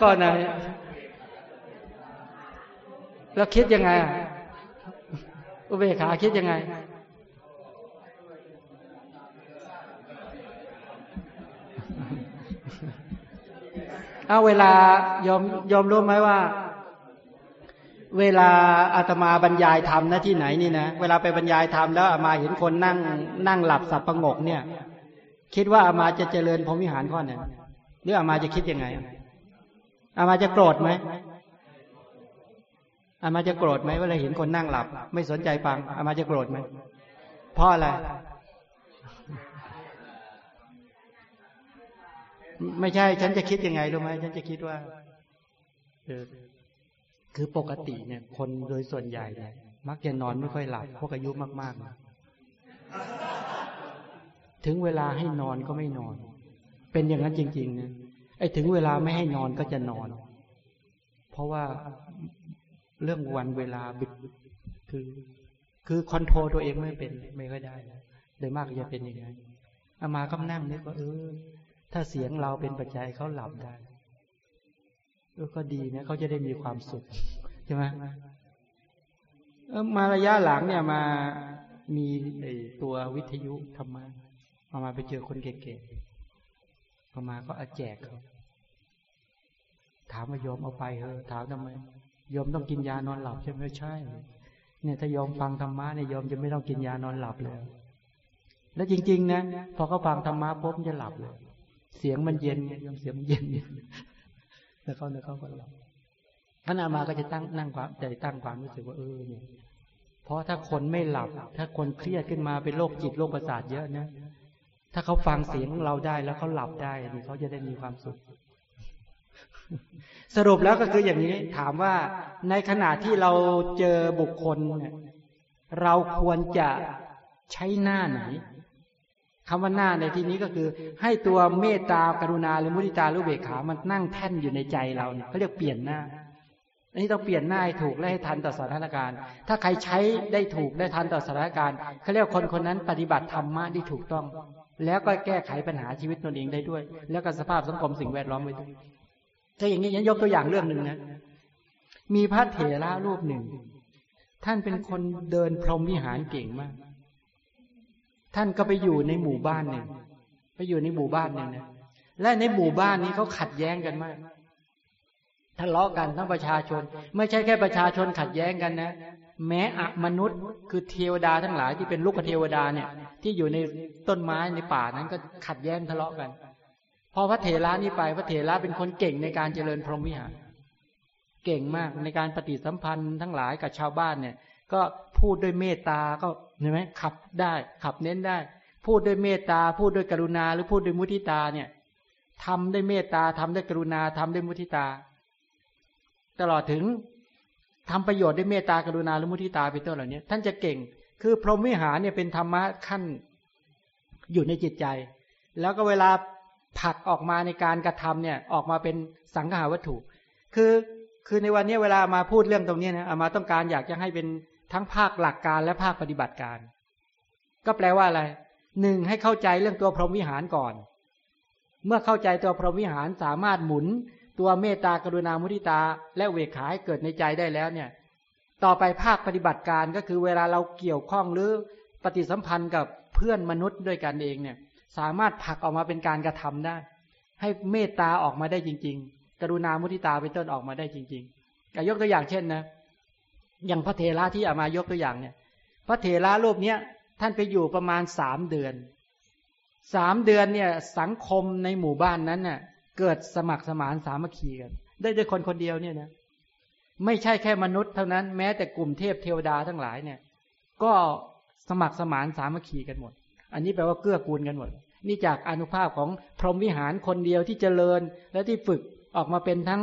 ข้อไหนเราคิดยังไงอุเบกขาคิดยังไง เอาเวลายอมยอมรู้ไหมว่า เวลาอาตมาบรรยายธรรมนะที่ไหนนี่นะเวลาไปบรรยายธรรมแล้วอามาเห็นคนนั่งนั่งหลับสับประงกเนี่ย คิดว่าอามาจะเจริญพรหมิหารข้อไหนหรืออามาจะคิดยังไงอามาจะโกรธไหมอามาจะโกรธไหมเวลาเห็นคนนั่งหลับ ไม่สนใจฟังอามาจะโกรธไหมเพราะอะไรไม่ใช่ ฉันจะคิดยังไงรู้ไหมฉันจะคิดว่า คือปกติเนี่ย คนโดยส่วนใหญ่เนี่ยมักจะนอนไม่ค่อยหลับพวกอายุมากๆ ถึงเวลาให้นอนก็ไม่นอน เป็นอย่างนั้นจริงๆนะไอ้ถึงเวลาไม่ให้นอนก็จะนอน เพราะว่าเรื่องวันเวลาบิดคือ คือคอนโทรลตัวเองไม่เป็นไม่ค่อยได้โดยมากจะเป็นอย่างนั้นอามาก็นั่งนึกว่าเออถ้าเสียงเราเป็นปัจจัยเขาหลับได้ ก็ดีนะเขาจะได้มีความสุขใช่ไหมมาระยะหลังเนี่ยมามีตัววิทยุธรรมะเอามาไปเจอคนเก๋ๆเอามาก็อาแจกเขาถามว่าโยมเอาไปเถอถามทำไมโยมต้องกินยานอนหลับใช่ไหมใช่ เนี่ยถ้าโยมฟังธรรมะเนี่ยโยมจะไม่ต้องกินยานอนหลับเลยแล้วจริง ๆ นะพอเขาฟังธรรมะปุ๊บจะหลับเลยเสียงมันเย็นโยมเสียงมันเย็น แล้วเขาเนี่ยเขาก็หลับท่านอามาก็จะตั้งนั่งความใจตั้งความรู้สึกว่าเออเนี่ยเพราะถ้าคนไม่หลับ ถ้าคนเครียดขึ้นมาเป็นโรคจิตโรคประสาทเยอะนะถ้าเขาฟังเสียงเราได้แล้วเขาหลับได้นี่เขาจะได้มีความสุข สรุปแล้วก็คืออย่างนี้ ถามว่าในขณะที่เราเจอบุคคลเนี่ยเราควรจะใช้หน้าไหน คำว่าหน้าในที่นี้ก็คือ ให้ตัวเมตตากรุณาหรือมุทิตาหรือเบกขา มันนั่งแท่นอยู่ในใจเราเนี่ยเขาเรียกเปลี่ยนหน้า อันนี้ต้องเปลี่ยนหน้าให้ถูกและให้ทันต่อสถานการณ์ ถ้าใครใช้ได้ถูกได้ทันต่อสถานการณ์เขาเรียกคนคนนั้นปฏิบัติธรรมะที่ถูกต้อง แล้วก็แก้ไขปัญหาชีวิตตนเองได้ด้วย แล้วก็สภาพสังคมสิ่งแวดล้อมไว้ด้วยถ้าอย่างนี้ยันยกตัวอย่างเรื่องหนึ่งนะมีพระเถระรูปหนึ่ง ท่านเป็นคนเดินพรหมวิหารเก่งมาก ท่านก็ไปอยู่ในหมู่บ้านหนึ่งไปอยู่ในหมู่บ้านหนึ่งนะและในหมู่บ้านนี้เขาขัดแย้งกันมากทะเลาะกันทั้งประชาชน ไม่ใช่แค่ประชาชนขัดแย้งกันนะ แม้อะมนุษย์ คือเทวดาทั้งหลายที่เป็นลูกเทวดาเนี่ย ที่อยู่ในต้นไม้ในป่านั้นก็ขัดแย้งทะเลาะกัน พอพระเถระนี่ไปพระเถระเป็นคนเก่งในการเจริญพรหมวิหาร เก่งมากในการปฏิสัมพันธ์ทั้งหลายกับชาวบ้านเนี่ย ก็พูดด้วยเมตตาก็ เห็นไหมขับได้ ขับเน้นได้ พูดด้วยเมตตา พูดด้วยกรุณา หรือพูดด้วยมุทิตาเนี่ยทำด้วยเมตตาทำด้วยกรุณาทำด้วยมุทิตา ตลอดถึงทำประโยชน์ด้วยเมตตากรุณาหรือมุทิตาเป็นต้นเหล่านี้ท่านจะเก่ง คือพรหมวิหารเนี่ยเป็นธรรมะขั้นอยู่ในจิตใจ แล้วก็เวลาผักออกมาในการกระทำเนี่ยออกมาเป็นสังขาวัตถุ คือคือในวันนี้เวลามาพูดเรื่องตรงนี้นะอามาต้องการอยากจะให้เป็น ทั้งภาคหลักการและภาคปฏิบัติการ ก็แปลว่าอะไรหนึ่งให้เข้าใจเรื่องตัวพรหมวิหารก่อน เมื่อเข้าใจตัวพรหมวิหารสามารถหมุน ตัวเมตตากรุณามุทิตา และเวขาให้เกิดในใจได้แล้วเนี่ย ต่อไปภาคปฏิบัติการก็คือเวลาเราเกี่ยวข้องหรือปฏิสัมพันธ์กับเพื่อนมนุษย์ด้วยกันเองเนี่ย สามารถผลักออกมาเป็นการกระทำได้ ให้เมตตาออกมาได้จริง ๆ กรุณามุทิตาเป็นต้นออกมาได้จริงๆยกตัวอย่างเช่นนะ อย่างพระเทระที่อามายกตัวอย่างเนี่ย พระเทระรูปเนี้ยท่านไปอยู่ประมาณสามเดือนสามเดือนเนี่ย สังคมในหมู่บ้านนั้นน่ะ เกิดสมัครสมานสามัคคีกัน ได้ด้วยคนคนเดียวเนี่ยนะไม่ใช่แค่มนุษย์เท่านั้นแม้แต่กลุ่มเทพเทวดาทั้งหลายเนี่ย ก็สมัครสมานสามัคคีกันหมด อันนี้แปลว่าเกื้อกูลกันหมด นี่จากอนุภาพของพรหมวิหารคนเดียวที่เจริญและที่ฝึกออกมาเป็นทั้ง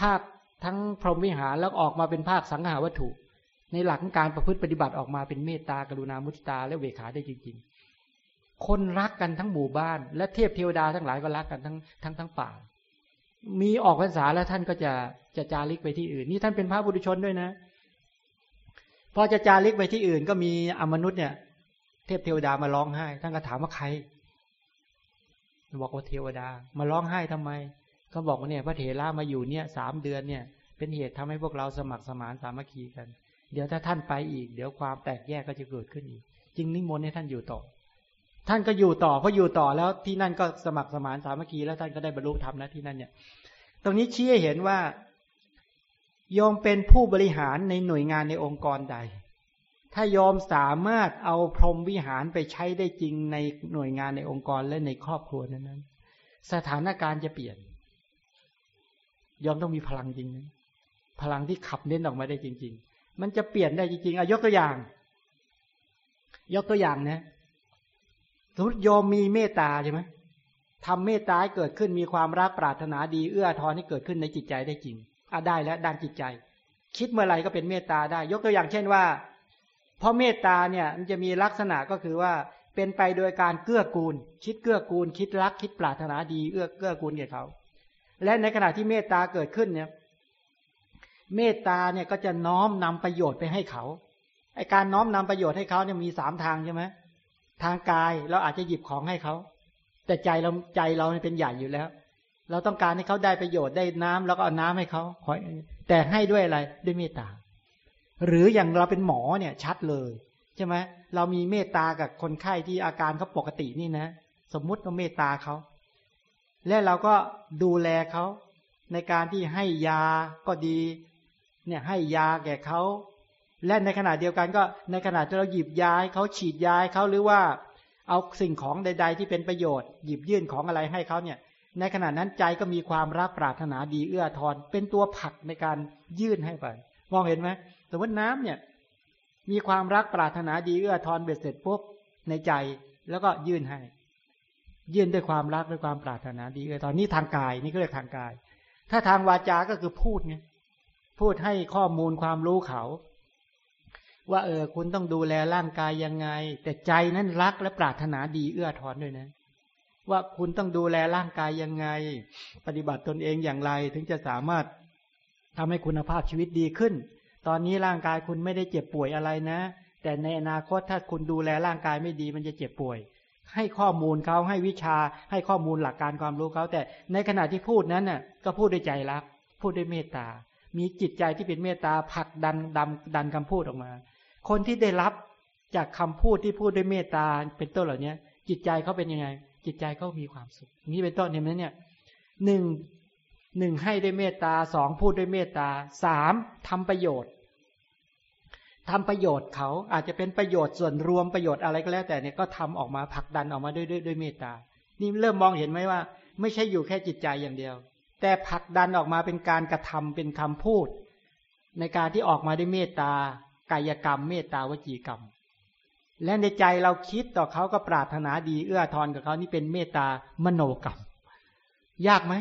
ภาค ทั้งพรหมวิหารแล้วออกมาเป็นภาคสังหาวัตถุ ในหลักการประพฤติปฏิบัติออกมาเป็นเมตตากรุณามุทิตา และเวขาได้จริง ๆ คนรักกันทั้งหมู่บ้าน และเทพเทวดาทั้งหลายก็รักกันทั้งทั้งทั้งป่า มีออกพรรษาแล้วท่านก็จะจะจาริกไปที่อื่น นี่ท่านเป็นพระบุตรชนด้วยนะ พอจะจาริกไปที่อื่น ก็มีอมนุษย์เนี่ย เทพเทวดามาร้องไห้ ท่านก็ถามว่าใครบอกว่าเทวดา มาร้องไห้ทำไม ก็บอกว่าเนี่ยพระเถระมาอยู่เนี่ยสามเดือนเนี่ย เป็นเหตุทำให้พวกเราสมัครสมานสามัคคีกัน เดี๋ยวถ้าท่านไปอีก เดี๋ยวความแตกแยกก็จะเกิดขึ้นอีก จึงนิมนต์ให้ท่านอยู่ต่อ ท่านก็อยู่ต่อพออยู่ต่อแล้วที่นั่นก็สมัครสมานสามัคคีแล้วท่านก็ได้บรรลุธรรมนะที่นั่นเนี่ย ตรงนี้ชี้ให้เห็นว่ายอมเป็นผู้บริหารในหน่วยงานในองค์กรใด ถ้ายอมสามารถเอาพรหมวิหารไปใช้ได้จริงในหน่วยงานในองค์กรและในครอบครัวนั้น สถานการณ์จะเปลี่ยน ยอมต้องมีพลังจริงนะพลังที่ขับเน้นออกมาได้จริง ๆ มันจะเปลี่ยนได้จริงๆอายกตัวอย่าง ยกตัวอย่างนะสมมติโยมมีเมตตาใช่ไหมทำเมตตาให้เกิดขึ้นมีความรักปรารถนาดีเอื้อทอนให้เกิดขึ้นในจิตใจได้จริงอะได้แล้วด้านจิตใจ คิดเมื่อไรก็เป็นเมตตาได้ ยกตัวอย่างเช่นว่าเพราะเมตตาเนี่ยมันจะมีลักษณะก็คือว่าเป็นไปโดยการเกื้อกูล คิดเกื้อกูล คิดรัก คิดปรารถนาดีเอื้อเกื้อกูลแก่เขา และในขณะที่เมตตาเกิดขึ้นเนี่ย เมตตาเนี่ยก็จะน้อมนำประโยชน์ไปให้เขาไอการน้อมนำประโยชน์ให้เขาเนี่ยมีสามทางใช่ไหมทางกายเราอาจจะหยิบของให้เขาแต่ใจเราใจเราเป็นใหญ่อยู่แล้ว เราต้องการให้เขาได้ประโยชน์ได้น้ำแล้วก็เอาน้ำให้เขาแต่ให้ด้วยอะไรด้วยเมตตา หรืออย่างเราเป็นหมอเนี่ยชัดเลยใช่ไหมเรามีเมตตากับคนไข้ที่อาการเขาปกตินี่นะ สมมุติเราเมตตาเขา และเราก็ดูแลเขาในการที่ให้ยาก็ดี เนี่ยให้ยาแก่เขา และในขณะเดียวกันก็ในขณะที่เราหยิบยาให้เขาฉีดยาให้เขาหรือว่า เอาสิ่งของใด ๆ ที่เป็นประโยชน์ หยิบยื่นของอะไรให้เขาเนี่ย ในขณะนั้นใจก็มีความรักปรารถนาดีเอื้อทอนเป็นตัวผลักในการยื่นให้ไปมองเห็นไหมสมมติน้ำเนี่ย มีความรักปรารถนาดีเอื้อทอนเบ็ดเสร็จปุ๊บในใจแล้วก็ยื่นให้ เยื่นด้วยความรักด้วยความปรารถนาดีเอื้อทอนนี่ทางกายนี่ก็เรียกทางกาย ถ้าทางวาจาก็คือพูดไงพูดให้ข้อมูลความรู้เขา ว่าเออคุณต้องดูแลร่างกายยังไง แต่ใจนั้นรักและปรารถนาดีเอื้อทอนด้วยนะ ว่าคุณต้องดูแลร่างกายยังไง ปฏิบัติตนเองอย่างไร ถึงจะสามารถทำให้คุณภาพชีวิตดีขึ้น ตอนนี้ร่างกายคุณไม่ได้เจ็บป่วยอะไรนะ แต่ในอนาคตถ้าคุณดูแลร่างกายไม่ดีมันจะเจ็บป่วย ให้ข้อมูลเขาให้วิชาให้ข้อมูลหลักการความรู้เขาแต่ในขณะที่พูดนั้นน่ะ ก็พูดด้วยใจรัก พูดด้วยเมตตา มีจิตใจที่เป็นเมตตาผลักดันดำดันคำพูดออกมา คนที่ได้รับจากคำพูดที่พูดด้วยเมตตาเป็นต้นเหล่านี้จิตใจเขาเป็นยังไง จิตใจเขามีความสุขนี้เป็นต้นเห็นไหมเนี่ยหนึ่งหนึ่งให้ด้วยเมตตาสองพูดด้วยเมตตาสามทำประโยชน์ ทำประโยชน์เขาอาจจะเป็นประโยชน์ส่วนรวมประโยชน์อะไรก็แล้ว แต่เนี่ยก็ทำออกมาผลักดันออกมาด้วยด้วยด้วยเมตตา นี่เริ่มมองเห็นไหมว่า ไม่ใช่อยู่แค่จิตใจอย่างเดียว แต่ผลักดันออกมาเป็นการกระทำเป็นคำพูด ในการที่ออกมาด้วยเมตตากายกรรม เมตตาวจีกรรม และในใจเราคิดต่อเขาก็ปรารถนาดีเอื้อทอนกับเขานี่เป็นเมตตามโนกรรม ยากไหม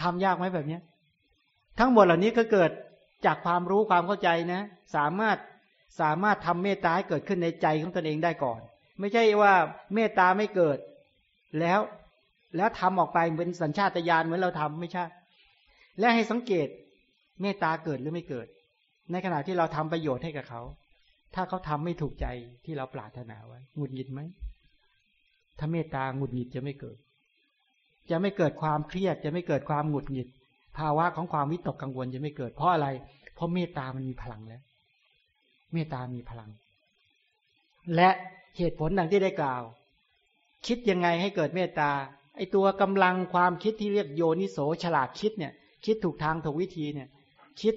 ทำยากไหมแบบนี้ทั้งหมดเหล่านี้ก็เกิด จากความรู้ความเข้าใจนะ สามารถสามารถทำเมตตาให้เกิดขึ้นในใจของตนเองได้ก่อน ไม่ใช่ว่าเมตตาไม่เกิด แล้วแล้วทำออกไปเป็นสัญชาตญาณเหมือนเราทำไม่ใช่ และให้สังเกตเมตตาเกิดหรือไม่เกิด ในขณะที่เราทำประโยชน์ให้กับเขา ถ้าเขาทำไม่ถูกใจที่เราปรารถนาไว้หงุดหงิดไหมถ้าเมตตาหงุดหงิดจะไม่เกิด จะไม่เกิดความเครียด จะไม่เกิดความหงุดหงิด ภาวะของความวิตกกังวลจะไม่เกิด เพราะอะไร เพราะเมตตามันมีพลังแล้ว เมตตามีพลัง และเหตุผลดังที่ได้กล่าว คิดยังไงให้เกิดเมตตาไอตัวกำลังความคิดที่เรียกโยนิโสฉลาดคิดเนี่ย คิดถูกทางถูกวิธีเนี่ย คิด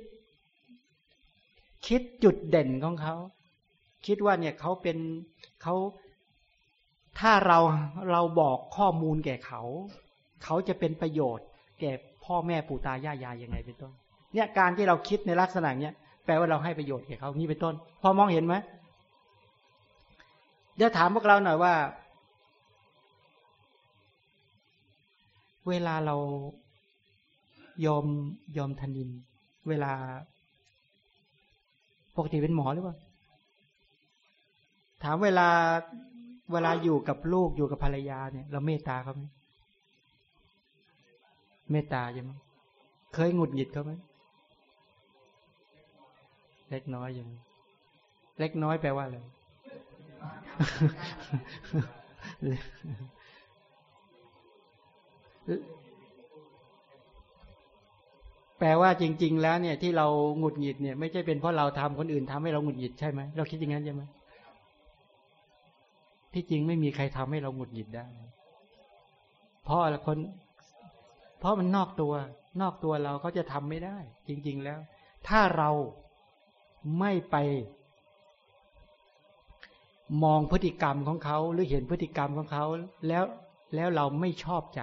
คิดจุดเด่นของเขา คิดว่าเนี่ยเขาเป็นเขาถ้าเราเราบอกข้อมูลแก่เขา เขาจะเป็นประโยชน์ แก่ พ่อแม่ปู่ตายายายยังไงเป็นต้น เนี่ยการที่เราคิดในลักษณะเนี้ยแปลว่าเราให้ประโยชน์แก่เขานี่เป็นต้น พอมองเห็นไหมเดี๋ยวถามพวกเราหน่อยว่า เวลาเรายอมยอมทนิน เวลาปกติเป็นหมอหรือเปล่า ถามเวลาเวลาอยู่กับลูกอยู่กับภรรยาเนี่ย เราเมตตาเขาไหม เมตตาใช่ไหมเคยหงุดหงิดเขาไหมเล็กน้อยอย่างเล็กน้อยแปลว่าอะไรแปลว่าจริง ๆ แล้วเนี่ยที่เราหงุดหงิดเนี่ย ไม่ใช่เป็นเพราะเราทำคนอื่นทำให้เราหงุดหงิดใช่ไหมเราคิดอย่างนั้นใช่ไหมที่จริงไม่มีใครทำให้เราหงุดหงิดได้เพราะคน เพราะมันนอกตัว นอกตัวเราเขาจะทำไม่ได้ จริง ๆแล้ว ถ้าเราไม่ไปมองพฤติกรรมของเขาหรือเห็นพฤติกรรมของเขาแล้วแล้วเราไม่ชอบใจ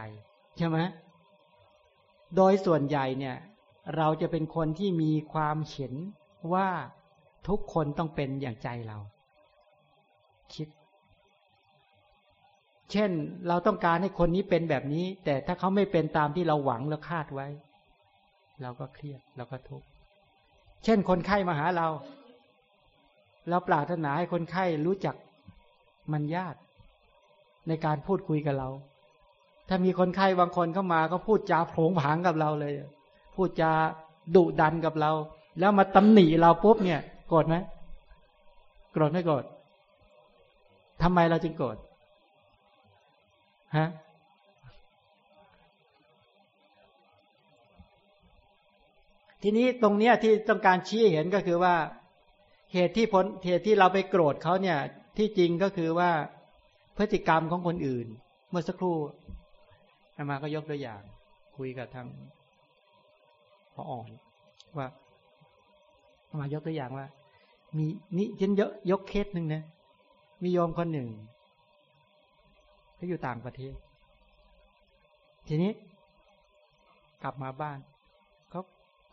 ใช่ไหมโดยส่วนใหญ่เนี่ย เราจะเป็นคนที่มีความเห็นว่าทุกคนต้องเป็นอย่างใจเรา คิด เช่น เราต้องการให้คนนี้เป็นแบบนี้ แต่ถ้าเขาไม่เป็นตามที่เราหวังและคาดไว้ เราก็เครียดเราก็ทุกข์เช่น คนไข้มาหาเรา เราปรารถนาให้คนไข้รู้จักมันญาติ ในการพูดคุยกับเรา ถ้ามีคนไข้บางคนเข้ามาก็พูดจาโผงผางกับเราเลย พูดจาดุดันกับเรา แล้วมาตำหนิเราปุ๊บเนี่ยโกรธไหมโกรธไม่โกรธทำไมเราจึงโกรธ ฮะทีนี้ตรงเนี้ยที่ต้องการชี้เห็นก็คือว่า เหตุที่ผลเหตุที่เราไปโกรธเขาเนี่ย ที่จริงก็คือว่าพฤติกรรมของคนอื่น เมื่อสักครู่อามาก็ยกตัวอย่าง คุยกับทางพออ่อน ว่าอามายกตัวอย่างว่า มีนี่ฉันยกยกเคสหนึ่งนะมีโยมคนหนึ่ง เขาอยู่ต่างประเทศ ทีนี้ กลับมาบ้านเขา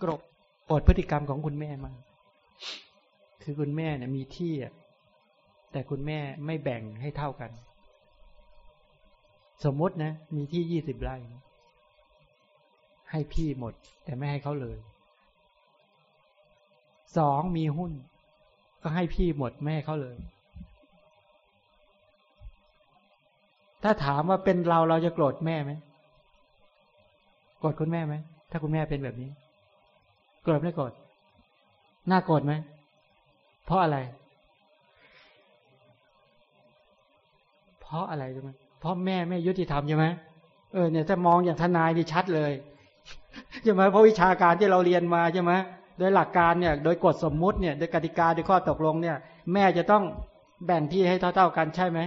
กรบโอดพฤติกรรมของคุณแม่มา คือคุณแม่เนี่ยมีที่แต่คุณแม่ไม่แบ่งให้เท่ากัน สมมตินะ มีที่ยี่สิบไร่ ให้พี่หมด แต่ไม่ให้เขาเลยสองมีหุ้น ก็ให้พี่หมด ไม่ให้เขาเลย ถ้าถามว่าเป็นเราเราจะโกรธแม่ไหมโกรธคุณแม่ไหมถ้าคุณแม่เป็นแบบนี้ โกรธไม่โกรธน่าโกรธไหมเพราะอะไร เพราะอะไรใช่ไหมเพราะแม่ไม่ยุติธรรมใช่ไหมเออเนี่ยถ้ามองอย่างทนายนี่ชัดเลยใช่ไหมเพราะวิชาการที่เราเรียนมาใช่ไหมโดยหลักการเนี่ย โดยกฎสมมุติเนี่ยโดยกติกาโดยข้อตกลงเนี่ย แม่จะต้องแบ่งที่ให้เท่า ๆกันใช่ไหม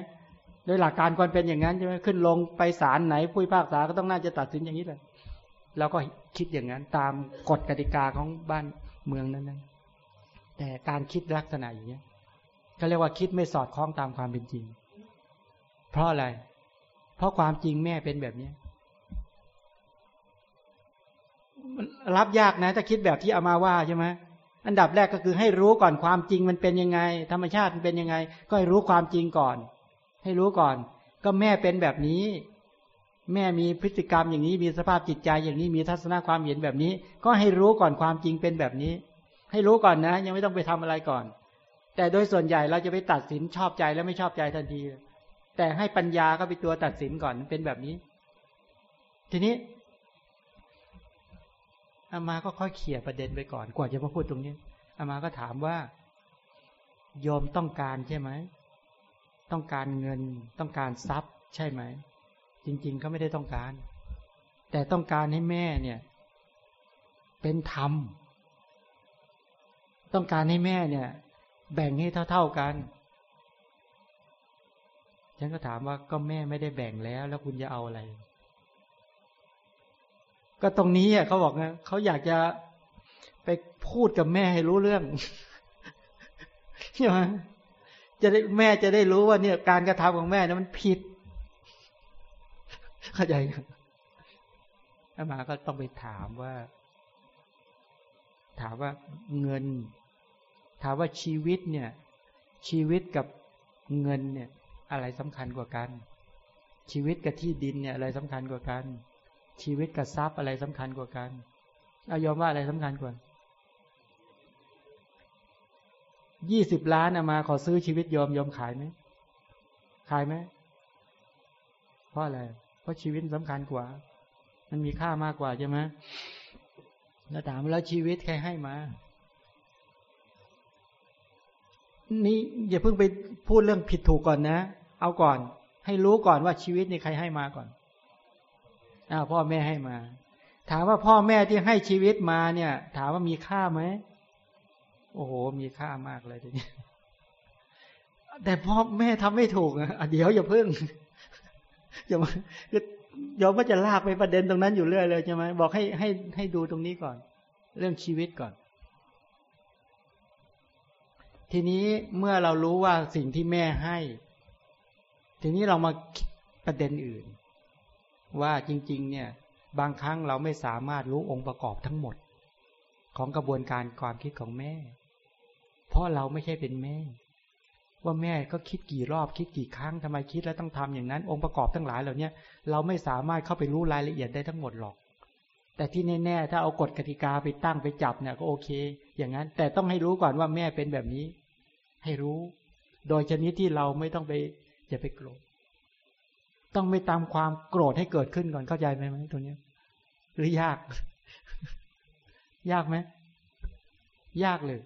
โดยหลักการควรเป็นอย่างนั้นใช่ไหมขึ้นลงไปศาลไหนผู้พิพากษาก็ต้องน่าจะตัดสินอย่างนี้เลยเราก็คิดอย่างนั้น ตามกฎกติกาของบ้านเมืองนั้นๆแต่การคิดลักษณะอย่างนี้ก็เรียกว่าคิดไม่สอดคล้องตามความเป็นจริง เพราะอะไร เพราะความจริงแม่เป็นแบบนี้รับยากนะถ้าคิดแบบที่เอามาว่าใช่ไหมอันดับแรกก็คือให้รู้ก่อนความจริงมันเป็นยังไง ธรรมชาติมันเป็นยังไง ก็ให้รู้ความจริงก่อน ให้รู้ก่อน ก็แม่เป็นแบบนี้ แม่มีพฤติกรรมอย่างนี้ มีสภาพจิตใจอย่างนี้มีทัศนคความเห็นแบบนี้ ก็ให้รู้ก่อนความจริงเป็นแบบนี้ ให้รู้ก่อนนะ ยังไม่ต้องไปทำอะไรก่อน แต่โดยส่วนใหญ่เราจะไปตัดสินชอบใจแล้วไม่ชอบใจทันที แต่ให้ปัญญาก็ไปตัวตัดสินก่อนเป็นแบบนี้ ทีนี้อามาก็ค่อยเขี่ยประเด็นไปก่อน กว่าจะมาพูดตรงนี้อามาก็ถามว่า โยมต้องการใช่ไหม ต้องการเงิน ต้องการทรัพย์ ใช่ไหม จริงๆก็ไม่ได้ต้องการ แต่ต้องการให้แม่เนี่ย เป็นธรรม ต้องการให้แม่เนี่ย แบ่งให้เท่า ๆกัน ฉันก็ถามว่าก็แม่ไม่ได้แบ่งแล้ว แล้วคุณจะเอาอะไร ก็ตรงนี้อะเขาบอกนะเขาอยากจะไปพูดกับแม่ให้รู้เรื่องใช่ไหม จะได้แม่จะได้รู้ว่าเนี่ยการกระทำของแม่นี่มันผิด เข้าใจครับอามาก็ต้องไปถามว่า ถามว่าเงิน ถามว่าชีวิตเนี่ย ชีวิตกับเงินเนี่ย อะไรสำคัญกว่ากัน ชีวิตกับที่ดินเนี่ย อะไรสำคัญกว่ากัน ชีวิตกับทรัพย์อะไรสำคัญกว่ากัน เอายอมว่าอะไรสำคัญกว่า ยี่สิบล้านมา ขอซื้อชีวิตยอมยอมขายไหมขายไหมเพราะอะไรเพราะชีวิตสำคัญกว่า มันมีค่ามากกว่าใช่ไหมแล้วถามแล้วชีวิตใครให้มานี่อย่าเพิ่งไปพูดเรื่องผิดถูกก่อนนะ เอาก่อน ให้รู้ก่อนว่าชีวิตนี่ใครให้มาก่อนอ้าวพ่อแม่ให้มา ถามว่าพ่อแม่ที่ให้ชีวิตมาเนี่ย ถามว่ามีค่าไหม โอ้โห มีค่ามากเลยทีนี้ แต่พ่อแม่ทำไม่ถูกอะเดี๋ยวอย่าเพิ่งอย่ามาคือเดี๋ยวก็จะลากไปประเด็นตรงนั้นอยู่เรื่อยเลยใช่ไหมบอกให้ให้ให้ดูตรงนี้ก่อน เรื่องชีวิตก่อน ทีนี้เมื่อเรารู้ว่าสิ่งที่แม่ให้ ทีนี้เรามาประเด็นอื่น ว่าจริง ๆ เนี่ย บางครั้งเราไม่สามารถรู้องค์ประกอบทั้งหมด ของกระบวนการความคิดของแม่ เพราะเราไม่ใช่เป็นแม่ ว่าแม่ก็คิดกี่รอบคิดกี่ครั้งทำไมคิดแล้วต้องทำอย่างนั้น องค์ประกอบทั้งหลายเหล่านี้เราไม่สามารถเข้าไปรู้รายละเอียดได้ทั้งหมดหรอก แต่ที่แน่ๆถ้าเอากฎกติกาไปตั้งไปจับเนี่ยก็โอเค อย่างนั้น แต่ต้องให้รู้ก่อนว่าแม่เป็นแบบนี้ ให้รู้ โดยชนิดที่เราไม่ต้องไปอย่าไปโกรธต้องไม่ตามความโกรธให้เกิดขึ้นก่อนเข้าใจไหมไหมตรงนี้หรือยาก ยากไหมยากเลย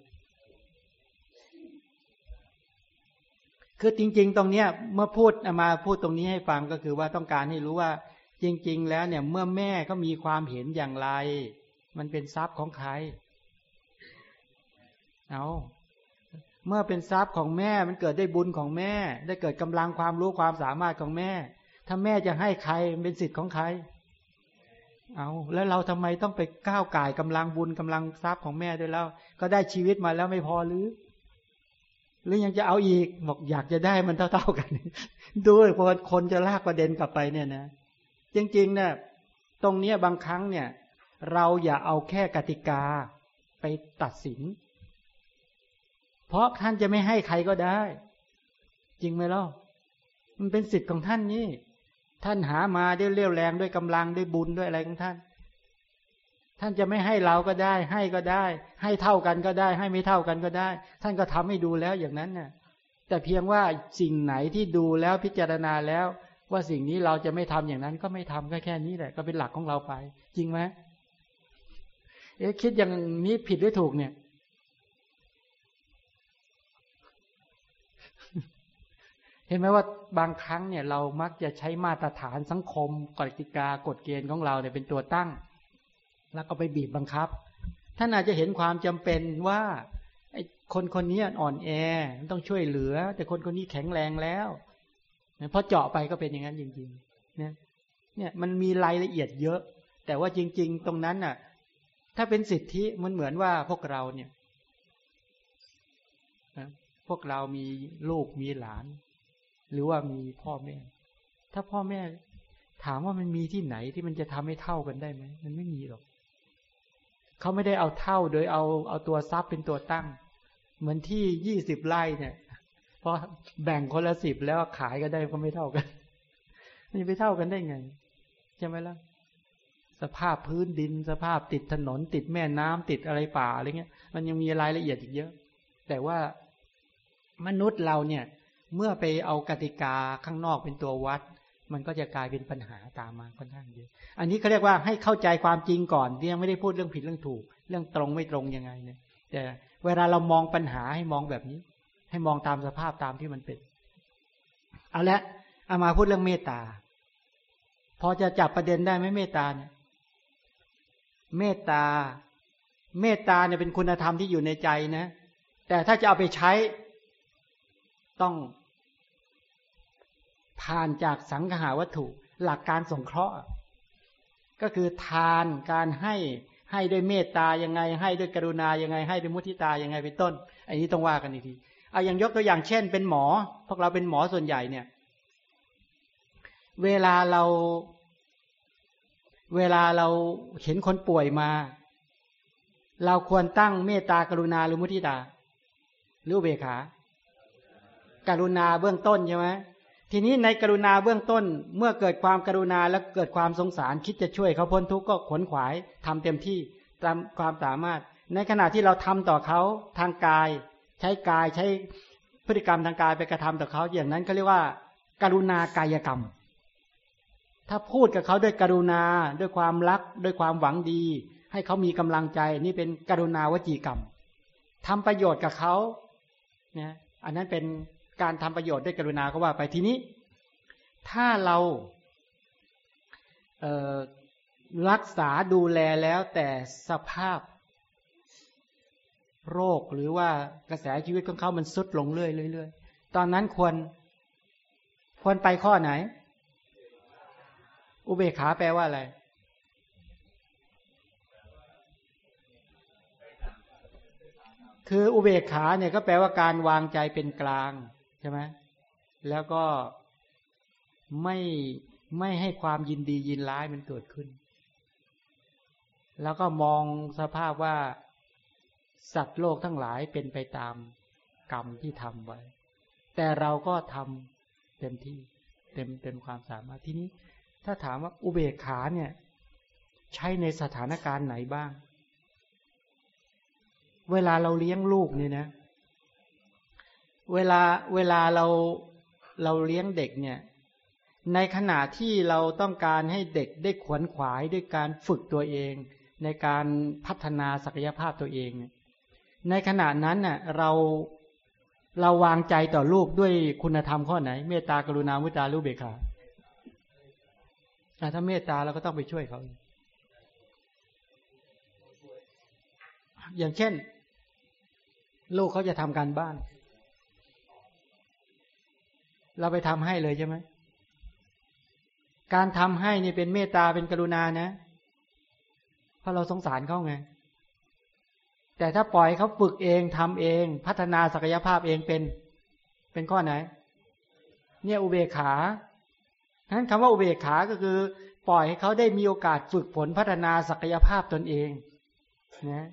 คือจริง ๆ ตรงเนี้ยเมื่อพูดมาพูดตรงนี้ให้ฟังก็คือว่าต้องการให้รู้ว่า จริง ๆ แล้วเนี่ย เมื่อแม่ก็มีความเห็นอย่างไร มันเป็นทรัพย์ของใคร เอาเมื่อเป็นทรัพย์ของแม่มันเกิดได้บุญของแม่ ได้เกิดกำลังความรู้ความสามารถของแม่ ถ้าแม่จะให้ใครเป็นสิทธิ์ของใคร เอาแล้วเราทำไมต้องไปก้าวไก่กำลังบุญกำลังทรัพย์ของแม่ด้วยแล้ว ก็ได้ชีวิตมาแล้วไม่พอหรือ หรือยังจะเอาอีกบอกอยากจะได้มันเท่า ๆกัน ด้วยพอคนจะลากประเด็นกลับไปเนี่ยนะ จริงๆเนี่ยตรงเนี้ยบางครั้งเนี่ย เราอย่าเอาแค่กติกาไปตัดสิน เพราะท่านจะไม่ให้ใครก็ได้ จริงไหมล่ะมันเป็นสิทธิ์ของท่านนี่ ท่านหามาด้วยเรี่ยวแรงด้วยกำลังด้วยบุญด้วยอะไรของท่าน ท่านจะไม่ให้เราก็ได้ ให้ก็ได้ ให้เท่ากันก็ได้ ให้ไม่เท่ากันก็ได้ ท่านก็ทำให้ดูแล้วอย่างนั้นน่ะแต่เพียงว่าสิ่งไหนที่ดูแล้วพิจารณาแล้ว ว่าสิ่งนี้เราจะไม่ทำอย่างนั้น ก็ไม่ทำก็แค่นี้แหละ ก็เป็นหลักของเราไป จริงไหมเอ๊ะคิดอย่างนี้ผิดหรือถูกเนี่ย เห็นไหมว่าบางครั้งเนี่ย เรามักจะใช้มาตรฐานสังคมกติกากฎเกณฑ์ของเราเนี่ยเป็นตัวตั้ง แล้วก็ไปบีบบังคับ ท่านอาจจะเห็นความจำเป็นว่าไอ้คนคนนี้อ่อนแอต้องช่วยเหลือ แต่คนคนนี้แข็งแรงแล้วพราะเจาะไปก็เป็นอย่างนั้นจริงๆเนี่ยเนี่ยมันมีรายละเอียดเยอะ แต่ว่าจริง ๆ ตรงนั้นน่ะ ถ้าเป็นสิทธิมันเหมือนว่าพวกเราเนี่ยพวกเรามีลูกมีหลาน หรือว่ามีพ่อแม่ ถ้าพ่อแม่ ถามว่ามันมีที่ไหนที่มันจะทำให้เท่ากันได้ไหมมันไม่มีหรอก เขาไม่ได้เอาเท่าโดยเอาเอาตัวทรัพย์เป็นตัวตั้ง เหมือนที่ยี่สิบไร่เนี่ยพอแบ่งคนละสิบแล้วขายก็ได้ก็ไม่เท่ากันมันจะไปเท่ากันได้ไงใช่ไหมล่ะสภาพพื้นดิน สภาพติดถนน ติดแม่น้ำติดอะไรป่าอะไรเงี้ย มันยังมีรายละเอียดอีกเยอะ แต่ว่ามนุษย์เราเนี่ย เมื่อไปเอากติกาข้างนอกเป็นตัววัด มันก็จะกลายเป็นปัญหาตามมาค่อนข้างเยอะอันนี้เขาเรียกว่าให้เข้าใจความจริงก่อนที่ยังไม่ได้พูดเรื่องผิดเรื่องถูก เรื่องตรงไม่ตรงยังไงเนี่ยแต่เวลาเรามองปัญหาให้มองแบบนี้ ให้มองตามสภาพตามที่มันเป็น เอาละเอามาพูดเรื่องเมตตา พอจะจับประเด็นได้ไหมเมตตาเนี่ยเมตตา เมตตาเนี่ยเป็นคุณธรรมที่อยู่ในใจนะ แต่ถ้าจะเอาไปใช้ ต้อง ผ่านจากสังหาวัตถุ หลักการสงเคราะห์ ก็คือทานการให้ให้ด้วยเมตตายังไง ให้ด้วยกรุณายังไง ให้ด้วยมุทิตายังไงเป็นต้น อันนี้ต้องว่ากันอีกทีเอาอย่างยกตัวอย่างเช่น เป็นหมอ พวกเราเป็นหมอส่วนใหญ่เนี่ย เวลาเรา เวลาเราเห็นคนป่วยมา เราควรตั้งเมตตากรุณาหรือมุทิตาหรือเบขาการุณาเบื้องต้นใช่ไหม ทีนี้ในกรุณาเบื้องต้นเมื่อเกิดความกรุณาแล้วเกิดความสงสาร คิดจะช่วยเขาพ้นทุกข์ก็ขวนขวายทำเต็มที่ตามความสามารถ ในขณะที่เราทำต่อเขาทางกาย ใช้กายใช้พฤติกรรมทางกายไปกระทำต่อเขาอย่างนั้นเขาเรียกว่าการุณากายกรรม ถ้าพูดกับเขาด้วยกรุณาด้วยความรักด้วยความหวังดี ให้เขามีกำลังใจนี่เป็นกรุณาวจีกรรมทำประโยชน์กับเขาเนี่ยอันนั้นเป็น การทำประโยชน์ด้วยกรุณาก็ว่าไปทีนี้ ถ้าเราเรักษาดูแลแล้วแต่สภาพ โรคหรือว่ากระแสชีวิตของเขามันสุดลงเรื่อยๆตอนนั้นควร ควรไปข้อไหน อุเบกขาแปลว่าอะไรคืออุเบกขาเนี่ยก็แปลว่าการวางใจเป็นกลาง ใช่ไหมแล้วก็ไม่ไม่ให้ความยินดียินร้ายมันเกิดขึ้น แล้วก็มองสภาพว่าสัตว์โลกทั้งหลายเป็นไปตามกรรมที่ทำไว้ แต่เราก็ทำเต็มที่เต็มเต็มความสามารถที่นี้ ถ้าถามว่าอุเบกขาเนี่ย ใช้ในสถานการณ์ไหนบ้าง เวลาเราเลี้ยงลูกเนี่ยนะ เวลาเวลาเราเราเลี้ยงเด็กเนี่ย ในขณะที่เราต้องการให้เด็กได้ขวนขวายด้วยการฝึกตัวเอง ในการพัฒนาศักยภาพตัวเอง ในขณะนั้นน่ะเราเราวางใจต่อลูกด้วยคุณธรรมข้อไหน เมตตากรุณามุตาลูเบกขาถ้าเมตตาเราก็ต้องไปช่วยเขา อย่างเช่น ลูกเขาจะทำการบ้าน เราไปทำให้เลยใช่ไหมการทำให้นี่เป็นเมตตาเป็นกรุณานะ เพราะเราสงสารเขาไง แต่ถ้าปล่อยเขาฝึกเองทำเอง พัฒนาศักยภาพเองเป็น เป็นข้อไหน เนี่ยอุเบกขานั้นคำว่าอุเบกขาก็คือ ปล่อยให้เขาได้มีโอกาสฝึกฝนพัฒนาศักยภาพตนเองนะ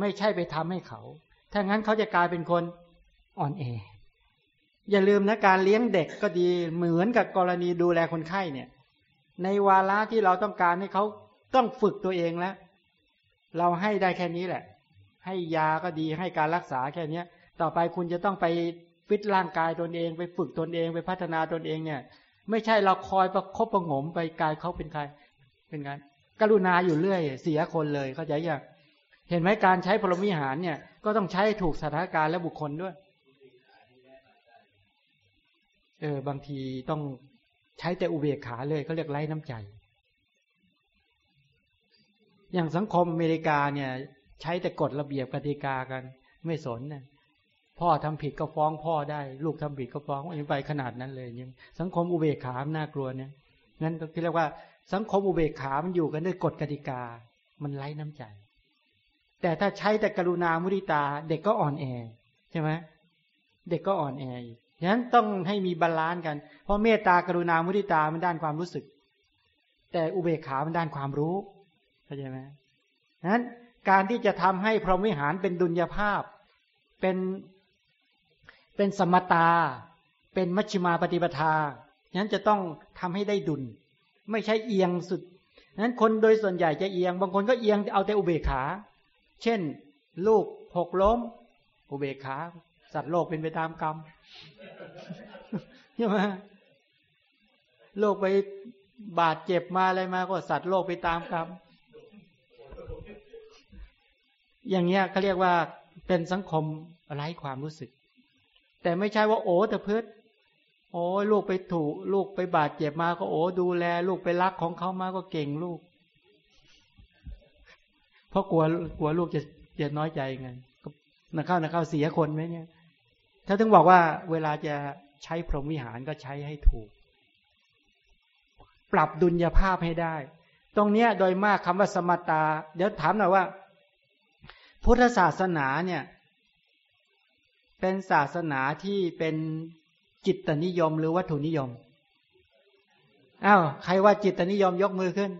ไม่ใช่ไปทำให้เขา ถ้างั้นเขาจะกลายเป็นคนอ่อนแอ อย่าลืมนะการเลี้ยงเด็กก็ดีเหมือนกับกรณีดูแลคนไข้เนี่ย ในวาระที่เราต้องการให้เขาต้องฝึกตัวเองแล้ว เราให้ได้แค่นี้แหละ ให้ยาก็ดีให้การรักษาแค่เนี้ย ต่อไปคุณจะต้องไปฟิตร่างกายตนเองไปฝึกตนเองไปพัฒนาตนเองเนี่ย ไม่ใช่เราคอยประคบประงมไปกายเขาเป็นใคร เป็นการกรุณาอยู่เรื่อย เสียคนเลยเข้าใจยังเห็นไหมการใช้พรหมิหารเนี่ย ก็ต้องใช้ถูกสถานการณ์และบุคคลด้วย เออบางทีต้องใช้แต่อุเบกขาเลยเขาเรียกไร้น้ำใจ อย่างสังคมอเมริกาเนี่ย ใช้แต่กฎระเบียบกติกากัน ไม่สนนี่ยพ่อทำผิดก็ฟ้องพ่อได้ ลูกทำผิดก็ฟ้องยังไปขนาดนั้นเลยยังสังคมอุเบกขาน่ากลัวเนี่ยงั้นก็เรียกว่า สังคมอุเบกขา มันอยู่กันด้วยกฎกติกา มันไร้น้ำใจ แต่ถ้าใช้แต่กรุณามุทิตา เด็กก็อ่อนแอใช่ไหมเด็กก็อ่อนแอ ฉะนั้นต้องให้มี balance กัน เพราะเมตตากรุณามุทิตามันด้านความรู้สึก แต่อุเบกขามันด้านความรู้เข้าใจไหมฉะนั้นการที่จะทำให้พรหมวิหารเป็นดุลยภาพ เป็นเป็นสมตา เป็นมัชฌิมาปฏิปทาฉะนั้นจะต้องทำให้ได้ดุล ไม่ใช่เอียงสุดนั้นคนโดยส่วนใหญ่จะเอียง บางคนก็เอียงเอาแต่อุเบกขา เช่น ลูกหกล้ม อุเบกขา สัตว์โลกเป็นไปตามกรรม ใช่ไหมโลกไปบาดเจ็บมาอะไรมาก็สัตว์โลกไปตามกรรมอย่างเงี้ยเขาเรียกว่าเป็นสังคมไร้ความรู้สึก แต่ไม่ใช่ว่าโอ้แต่พืชโอ้ลูกไปถูก ลูกไปบาดเจ็บมาก็โอ้ดูแล ลูกไปรักของเขามาก็เก่งลูก เพราะกลัวกลัวลูกจะจะน้อยใจไงนะเข้านะเข้าเสียคนไหมเนี่ย ถ้าถึงบอกว่าเวลาจะ ใช้พรหมวิหารก็ใช้ให้ถูก ปรับดุลยภาพให้ได้ ตรงเนี้ยโดยมากคำว่าสมตา เดี๋ยวถามหน่อยว่า พุทธศาสนาเนี่ย เป็นศาสนาที่เป็นจิตนิยมหรือวัตถุนิยมอ้าวใครว่าจิตนิยมยกมือขึ้น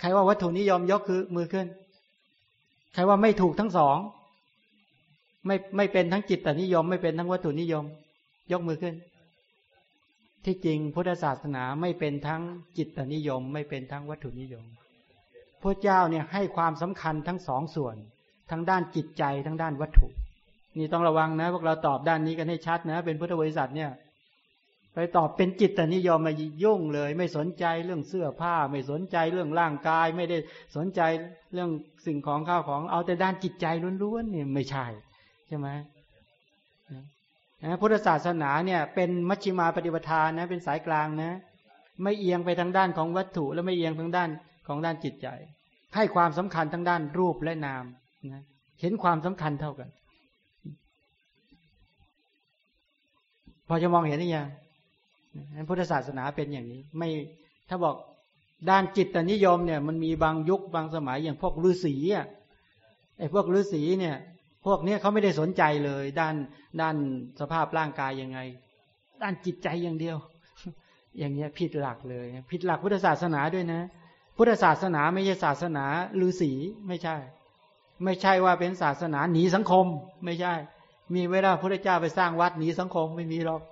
ใครว่าวัตถุนิยมยกคือมือขึ้น ใครว่าไม่ถูกทั้งสอง ไม่ไม่เป็นทั้งจิตนิยม ไม่เป็นทั้งวัตถุนิยม ยกมือขึ้น ที่จริงพุทธศาสนาไม่เป็นทั้งจิตนิยม ไม่เป็นทั้งวัตถุนิยมพระเจ้าเนี่ยให้ความสำคัญทั้งสองส่วน ทั้งด้านจิตใจทั้งด้านวัตถุ นี่ต้องระวังนะพวกเราตอบด้านนี้กันให้ชัดนะ เป็นพุทธบริษัทเนี่ย ไปตอบเป็นจิตนิยมมายุ่งเลย ไม่สนใจเรื่องเสื้อผ้า ไม่สนใจเรื่องร่างกาย ไม่ได้สนใจเรื่องสิ่งของข้าวของ เอาแต่ด้านจิตใจล้วนๆเนี่ยไม่ใช่ใช่ไหม พุทธศาสนาเนี่ยเป็นมัชฌิมาปฏิปทานนะเป็นสายกลางนะ ไม่เอียงไปทางด้านของวัตถุ และไม่เอียงทางด้านของด้านจิตใจ ให้ความสำคัญทั้งด้านรูปและนามนะเห็นความสำคัญเท่ากัน พอจะมองเห็นหรือยังพุทธศาสนาเป็นอย่างนี้ ไม่ถ้าบอกด้านจิตนิยมเนี่ย มันมีบางยุคบางสมัยอย่างพวกฤาษีอะไอ้พวกฤาษีเนี่ย พวกนี้เขาไม่ได้สนใจเลย ด้านด้านสภาพร่างกายยังไง ด้านจิตใจอย่างเดียว อย่างเงี้ยผิดหลักเลย ผิดหลักพุทธศาสนาด้วยนะ พุทธศาสนาไม่ใช่ศาสนาฤาษีไม่ใช่ ไม่ใช่ว่าเป็นศาสนาหนีสังคม ไม่ใช่ มีเวลาพระเจ้าไปสร้างวัดหนีสังคมไม่มีหรอก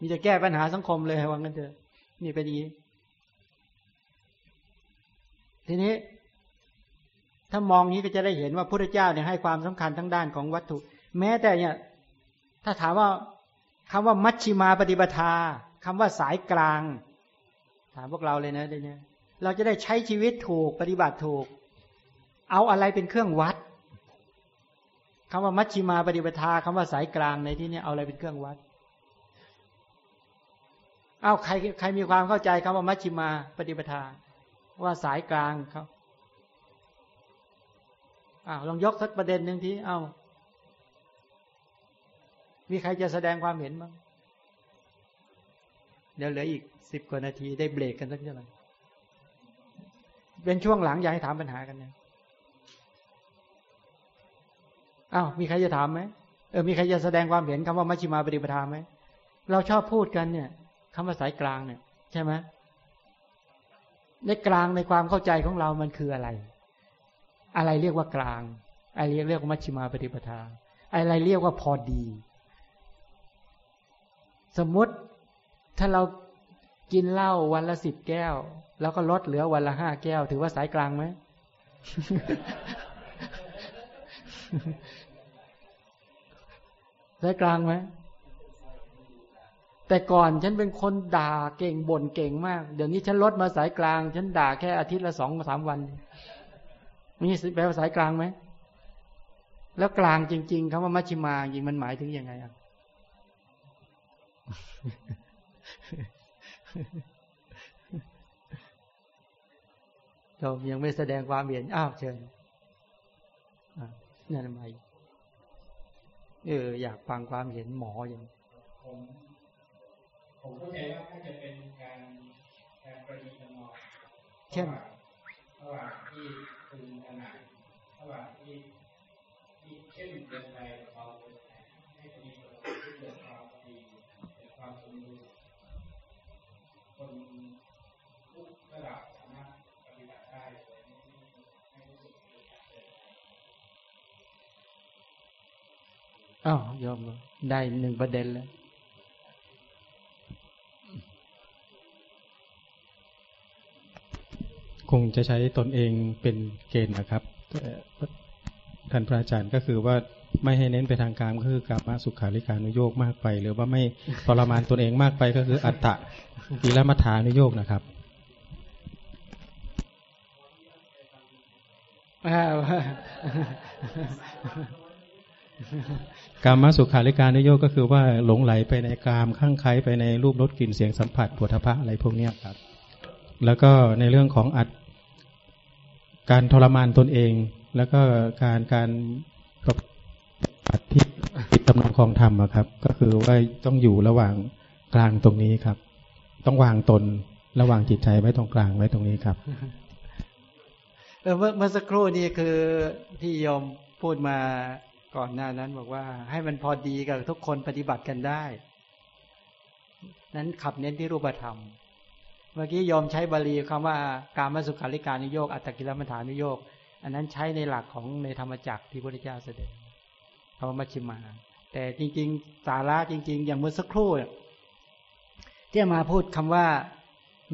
มีจะแก้ปัญหาสังคมเลยว่างั้นเถอะนี่เป็นอย่างนี้ทีนี้ ถ้ามองนี้ก็จะได้เห็นว่าพระเจ้าเนี่ยให้ความสำคัญทั้งด้านของวัตถุ แม้แต่เนี่ย ถ้าถามว่าคำว่ามัชชิมาปฏิปทาคำว่าสายกลาง ถามพวกเราเลยนะเดี๋ยวนี้เราจะได้ใช้ชีวิตถูกปฏิบัติถูก เอาอะไรเป็นเครื่องวัดคำว่ามัชชิมาปฏิปทาคำว่าสายกลางในที่นี้เอาอะไรเป็นเครื่องวัดเอาใครใครมีความเข้าใจคำว่ามัชชิมาปฏิปทา ว่าสายกลางเขา อ้าวลองยกสักประเด็นหนึ่งทีอ้าวมีใครจะแสดงความเห็นบ้างเดี๋ยวเหลืออีกสิบกว่านาทีได้เบรกกันสักเท่าไหร่เป็นช่วงหลังอยากให้ถามปัญหากันเนี่ยอ้าวมีใครจะถามไหมเออมีใครจะแสดงความเห็นคำว่ามัชฌิมาปฏิปทาไหมเราชอบพูดกันเนี่ยคำว่าสายกลางเนี่ย ใช่ไหมในกลางในความเข้าใจของเรามันคืออะไร อะไรเรียกว่ากลาง อะไรเรียกว่ามัชฌิมาปฏิปทา อะไรเรียกว่าพอดี สมมติถ้าเรากินเหล้าวันละสิบแก้ว แล้วก็ลดเหลือวันละห้าแก้ว ถือว่าสายกลางไหมสายกลางไหมแต่ก่อนฉันเป็นคนด่าเก่งบ่นเก่งมาก เดี๋ยวนี้ฉันลดมาสายกลาง ฉันด่าแค่อาทิตย์ละสองสามวัน มีแปลว่าสายกลางไหม แล้วกลางจริง ๆคำว่ามัชชิมาจริงมันหมายถึงยังไงอะเรายังไม่แสดงความเห็นอ้าวเชิญนั่นทำไมเออ อยากฟังความเห็นหมออย่างผมผมเข้าใจว่าถ้าจะเป็นการการประดิษฐ์นอเช่นระหว่างที่ คุณขนาดระหว่างที่ที่เข้มเกินไปกับเบาเกินไปให้มีประสิทธิเกิดความดีเกิดความสมดุลคนทุกระดับสามารถปฏิบัติได้โดยไม่รู้สึกอึดอัดเกินไปอ้าวยอมได้หนึ่งประเด็นแล้ว คงจะใช้ตนเองเป็นเกณฑ์นะครับท่านพระอาจารย์ก็คือว่าไม่ให้เน้นไปทางการก็คือกามาสุขาริการุโยกมากไป หรือว่าไม่ทรมานตนเองมากไปก็คืออัตตะกิลมัฐานุโยกนะครับกามาสุขาริการุโยกก็คือว่าหลงไหลไปในกามข้างไคล้ไปในรูปรสกลิ่นเสียงสัมผัสปวดทพะอะไรพวกนี้ครับ แล้วก็ในเรื่องของอัด การทรมานตนเอง แล้วก็การการปฏิที่ติดตำนองคองธรรมครับ ก็คือว่าต้องอยู่ระหว่างกลางตรงนี้ครับ ต้องวางตนระหว่างจิตใจไว้ตรงกลางไว้ตรงนี้ครับเมื่อเมื่อสักครู่นี้คือที่โยมพูดมาก่อนหน้านั้นบอกว่า ให้มันพอดีกับทุกคนปฏิบัติกันได้ นั้นขับเน้นที่รูปธรรม มื่อกี้โยมใช้บาลีคำว่าการมาสุขาริการนิโยกอัตตกิลมัฐานุโยกอันนั้นใช้ในหลักของในธรรมจักรที่พระพุทธเจ้าแสดงคำว่ามัชฌิมา แต่จริง ๆ สาระจริง ๆ อย่างเมื่อสักครู่ที่มาพูดคำว่า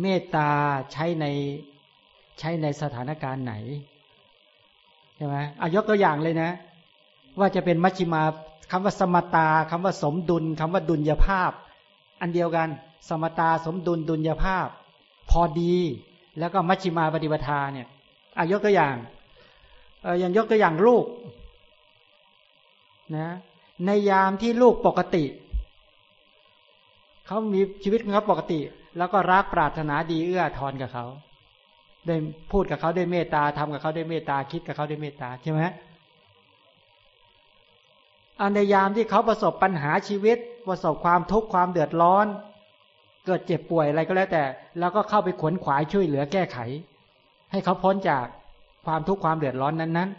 เมตตาใช้ในใช้ในสถานการณ์ไหนใช่ไหมอายกตัวอย่างเลยนะ ว่าจะเป็นมัชฌิมาคำว่าสมตาคำว่าสมดุลคำว่าดุลยภาพ อันเดียวกัน สมตาสมดุลดุลยภาพ อดีแล้วก็มัชฌิมาปฏิปทาเนี่ยอายกตัวอย่างเอออย่างยกตัวอย่างลูกนะ ในยามที่ลูกปกติเขามีชีวิตของเขาปกติ แล้วก็รักปรารถนาดีเอื้อทอนกับเขาได้พูดกับเขาด้วยเมตตาทำกับเขาด้วยเมตตาคิดกับเขาด้วยเมตตาใช่ไหมอันในยามที่เขาประสบปัญหาชีวิต ประสบความทุกข์ความเดือดร้อน เกิดเจ็บป่วยอะไรก็แล้วแต่แล้วก็เข้าไปขวนขวายช่วยเหลือแก้ไข ให้เขาพ้นจากความทุกข์ความเดือดร้อนนั้น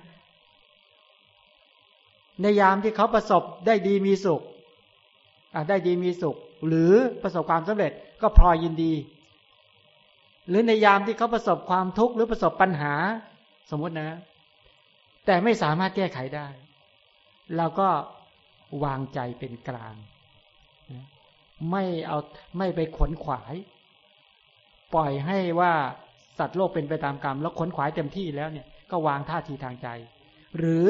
ๆ ในยามที่เขาประสบได้ดีมีสุขได้ดีมีสุข หรือประสบความสำเร็จก็พลอยยินดี หรือในยามที่เขาประสบความทุกข์หรือประสบปัญหา สมมตินะ แต่ไม่สามารถแก้ไขได้ เราก็วางใจเป็นกลาง ไม่เอาไม่ไปขนขวาย ปล่อยให้ว่าสัตว์โลกเป็นไปตามกรรม แล้วขนขวายเต็มที่แล้วเนี่ยก็วางท่าทีทางใจ หรือ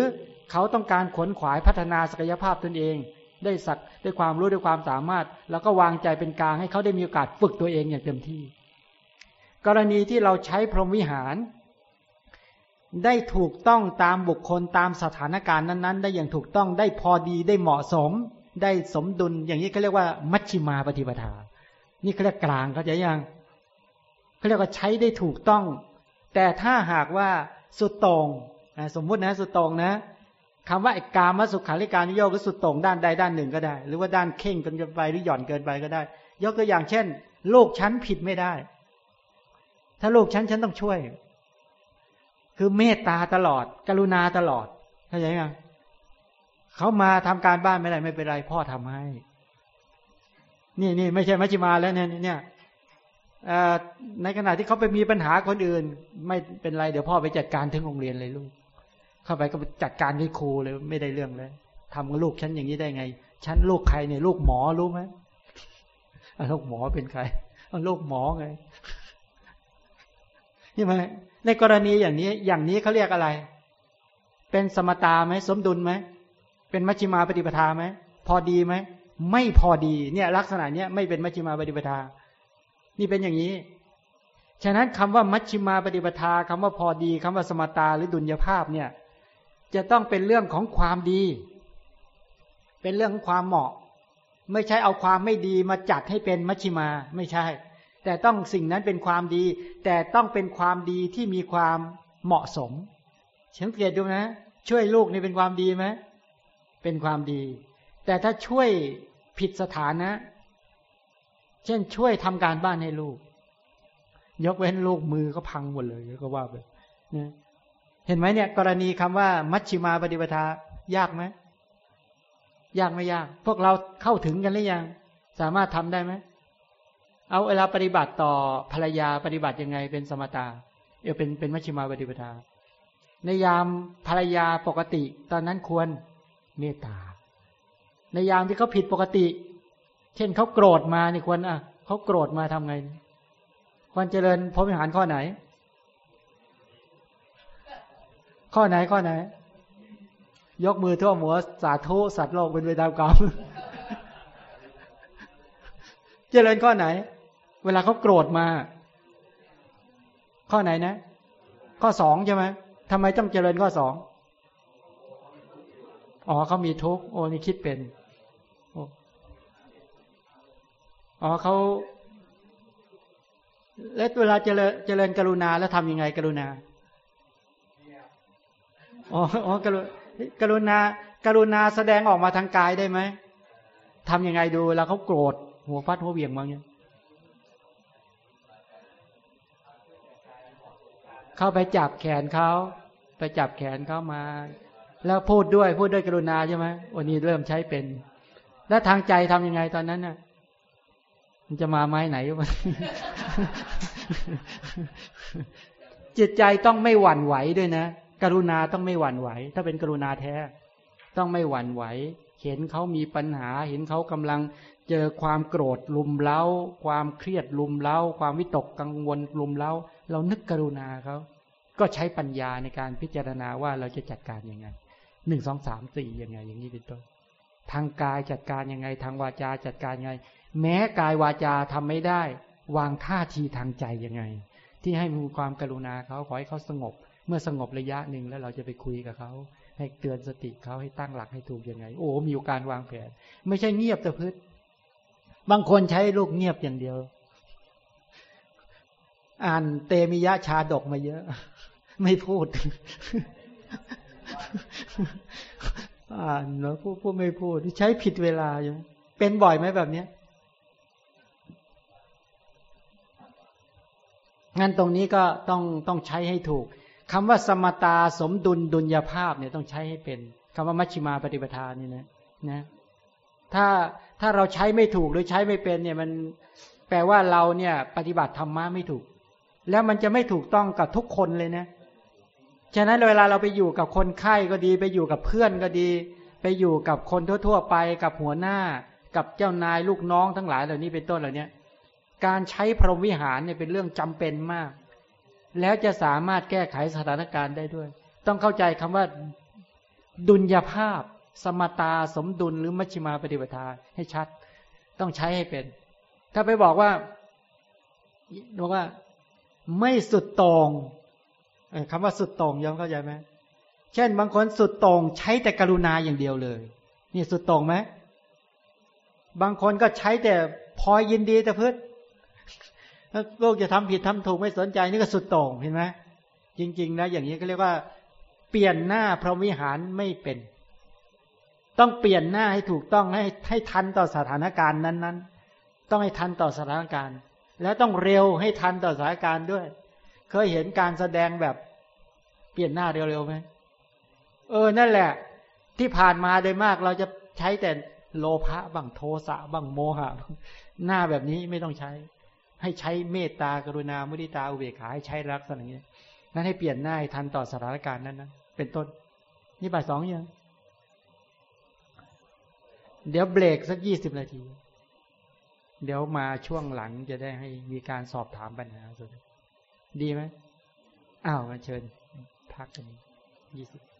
เขาต้องการขนขวายพัฒนาศักยภาพตนเอง ได้สักได้ความรู้ด้วยความสามารถ แล้วก็วางใจเป็นกลางให้เขาได้มีโอกาสฝึกตัวเองอย่างเต็มที่ กรณีที่เราใช้พรหมวิหาร ได้ถูกต้องตามบุคคลตามสถานการณ์นั้น ๆ ได้อย่างถูกต้องได้พอดีได้เหมาะสม ได้สมดุลอย่างนี้เขาเรียกว่ามัชชิมาปฏิปทา นี่เขาเรียกกลางเขาใจยังเขาเรียกว่าใช้ได้ถูกต้อง แต่ถ้าหากว่าสุดตรงสมมุตินะสุดตรงนะคำว่าไอ้กามสุขาริการนิโยกหรือสุดตรงด้านใดด้านหนึ่งก็ได้ หรือว่าด้านเข่งกันไปหรือหย่อนเกินไปก็ได้ ยกตัวอย่างเช่น ลูกฉันผิดไม่ได้ ถ้าลูกฉันฉันต้องช่วย คือเมตตาตลอด กรุณาตลอดเข้าใจยัง เขามาทำการบ้านไม่ได้ไม่เป็นไร พ่อทำให้ นี่นี่ไม่ใช่มัชฌิมาแล้วเนี่ยเนี่ยในขณะที่เขาไปมีปัญหาคนอื่น ไม่เป็นไรเดี๋ยวพ่อไปจัดการถึงโรงเรียนเลยลูก เข้าไปก็จัดการที่ครูเลยไม่ได้เรื่องเลยทำกับลูกฉันอย่างนี้ได้ไง ฉันลูกใครเนี่ยลูกหมอรู้ไหมลูกหมอเป็นใครลูกหมอไงนี่ไหมในกรณีอย่างนี้ อย่างนี้เขาเรียกอะไร เป็นสมตาไหมสมดุลไหม เป็นมัชฌิมาปฏิปทาไหมพอดีไหมไม่พอดีเนี่ยลักษณะเนี้ยไม่เป็นมัชฌิมาปฏิปทา นี่เป็นอย่างนี้ ฉะนั้นคำว่ามัชฌิมาปฏิปทาคำว่าพอดีคำว่าสมตาหรือดุลยภาพเนี่ยจะต้องเป็นเรื่องของความดี เป็นเรื่องของความเหมาะ ไม่ใช่เอาความไม่ดีมาจัดให้เป็นมัชฌิมาไม่ใช่ แต่ต้องสิ่งนั้นเป็นความดี แต่ต้องเป็นความดีที่มีความเหมาะสมสังเกตดูนะ ช่วยลูกนี่เป็นความดีไหม เป็นความดี แต่ถ้าช่วยผิดสถานะ เช่นช่วยทำการบ้านให้ลูก ยกเว้นลูกมือก็พังหมดเลยก็ว่าไปเนี่ยเห็นไหมเนี่ย กรณีคำว่า มัชชิมาปฏิปทายากไหมยากไม่ยาก พวกเราเข้าถึงกันหรือยัง สามารถทำได้ไหมเอาเวลาปฏิบัติต่อภรรยาปฏิบัติยังไงเป็นสมตาเออเป็นเป็นมัชชิมาปฏิปทาในยามภรรยาปกติ ตอนนั้นควร เมตตา ในยามที่เขาผิดปกติ เช่นเขาโกรธมานี่ควรอะเขาโกรธมาทำไง ควรเจริญพรหมิหารข้อไหน ข้อไหนข้อไหน ยกมือทั่วหัวสาธุสัตว์โลกเป็นไปตามกรรมเจริญข้อไหน เวลาเขาโกรธมา ข้อไหนนะ ข้อสองใช่ไหมทำไมต้องเจริญข้อสอง อ๋อเขามีทุกข์โอ้นี่คิดเป็นอ๋อเขาแล้วเวลาเจริญเจริญกรุณาแล้วทำยังไงกรุณาอ๋ออ๋อกรุกรุณา กรุณาแสดงออกมาทางกายได้ไหมทำยังไงดูแล้วเขาโกรธหัวฟัดหัวเบี่ยงมาเนี่ยเข้าไปจับแขนเขา ไปจับแขนเขามา แล้วพูดด้วยพูดด้วยกรุณาใช่ไหมวันนี้เริ่มใช้เป็น แล้วทางใจทํำยังไงตอนนั้นน่ะ มันจะมาไม้ไหนวะจิตใจต้องไม่หวั่นไหวด้วยนะกรุณาต้องไม่หวั่นไหว ถ้าเป็นกรุณาแท้ ต้องไม่หวั่นไหว เห็นเขามีปัญหา เห็นเขากำลังเจอความโกรธลุมเล้า ความเครียดลุมเล้า ความวิตกกังวลลุมเล้า เรานึกกรุณาเขาก็ใช้ปัญญาในการพิจารณาว่าเราจะจัดการยังไง หนึ่งสองสามสี่ยังไง อย่างนี้เป็นต้นทางกายจัดการยังไง ทางวาจาจัดการยังไง แม้กายวาจาทำไม่ได้ วางท่าทีทางใจยังไง ที่ให้มีความกรุณาเขาขอให้เขาสงบ เมื่อสงบระยะหนึ่งแล้วเราจะไปคุยกับเขาให้เตือนสติเขาให้ตั้งหลักให้ถูกยังไง โอ้มีการวางแผน ไม่ใช่เงียบแต่พืชบางคนใช้ลูกเงียบอย่างเดียว อ่านเตมิยะชาดกมาเยอะ ไม่พูด อ่านแล้วพูดพูดไม่พูดใช้ผิดเวลาอยู่เป็นบ่อยไหมแบบเนี้ยงั้นตรงนี้ก็ต้องต้องใช้ให้ถูกคำว่าสมตาสมดุลดุลยภาพเนี่ยต้องใช้ให้เป็นคำว่ามัชฌิมาปฏิปทานี่นะนะถ้าถ้าเราใช้ไม่ถูกหรือใช้ไม่เป็นเนี่ยมันแปลว่าเราเนี่ย ปฏิบัติธรรมะไม่ถูก แล้วมันจะไม่ถูกต้องกับทุกคนเลยนะ ฉะนั้นเวลาเราไปอยู่กับคนไข้ก็ดี ไปอยู่กับเพื่อนก็ดี ไปอยู่กับคนทั่ว ๆ ไปกับหัวหน้า กับเจ้านายลูกน้องทั้งหลายเหล่านี้เป็นต้นเหล่านี้การใช้พรหมวิหารเนี่ยเป็นเรื่องจำเป็นมาก แล้วจะสามารถแก้ไขสถานการณ์ได้ด้วย ต้องเข้าใจคำว่าดุลยภาพ สมตาสมดุลหรือมัชฌิมาปฏิปทาให้ชัด ต้องใช้ให้เป็น ถ้าไปบอกว่าบอกว่าไม่สุดตรง คำว่าสุดตรงยอมเข้าใจไหมเช่น บางคนสุดตรงใช้แต่กรุณาอย่างเดียวเลย นี่สุดตรงไหมบางคนก็ใช้แต่พอยินดีแต่พืชโลกจะทำผิดทำถูกไม่สนใจนี่ก็สุดตรงเห็นไหมจริง ๆ นะ อย่างนี้ก็เรียกว่า เปลี่ยนหน้าพรหมวิหารไม่เป็น ต้องเปลี่ยนหน้าให้ถูกต้องให้ให้ทันต่อสถานการณ์นั้นๆ ต้องให้ทันต่อสถานการณ์ แล้วต้องเร็วให้ทันต่อสถานการณ์ด้วย เคยเห็นการแสดงแบบ เปลี่ยนหน้าเร็วๆไหมเออนั่นแหละ ที่ผ่านมาโดยมากเราจะใช้แต่โลภะบ้างโทสะบ้างโมหะ หน้าแบบนี้ไม่ต้องใช้ ให้ใช้เมตตากรุณามุทิตาอุเบกขาให้ใช้ลักษณะนี้นั้นให้เปลี่ยนหน้าทันต่อสถานการณ์นั้นนะเป็นต้น นี่บ่ายสองยัง เดี๋ยวเบรกสักยี่สิบนาที เดี๋ยวมาช่วงหลังจะได้ให้มีการสอบถามปัญหาสุด ดีไหมอ้าวมาเชิญ พักกันยี่สิบ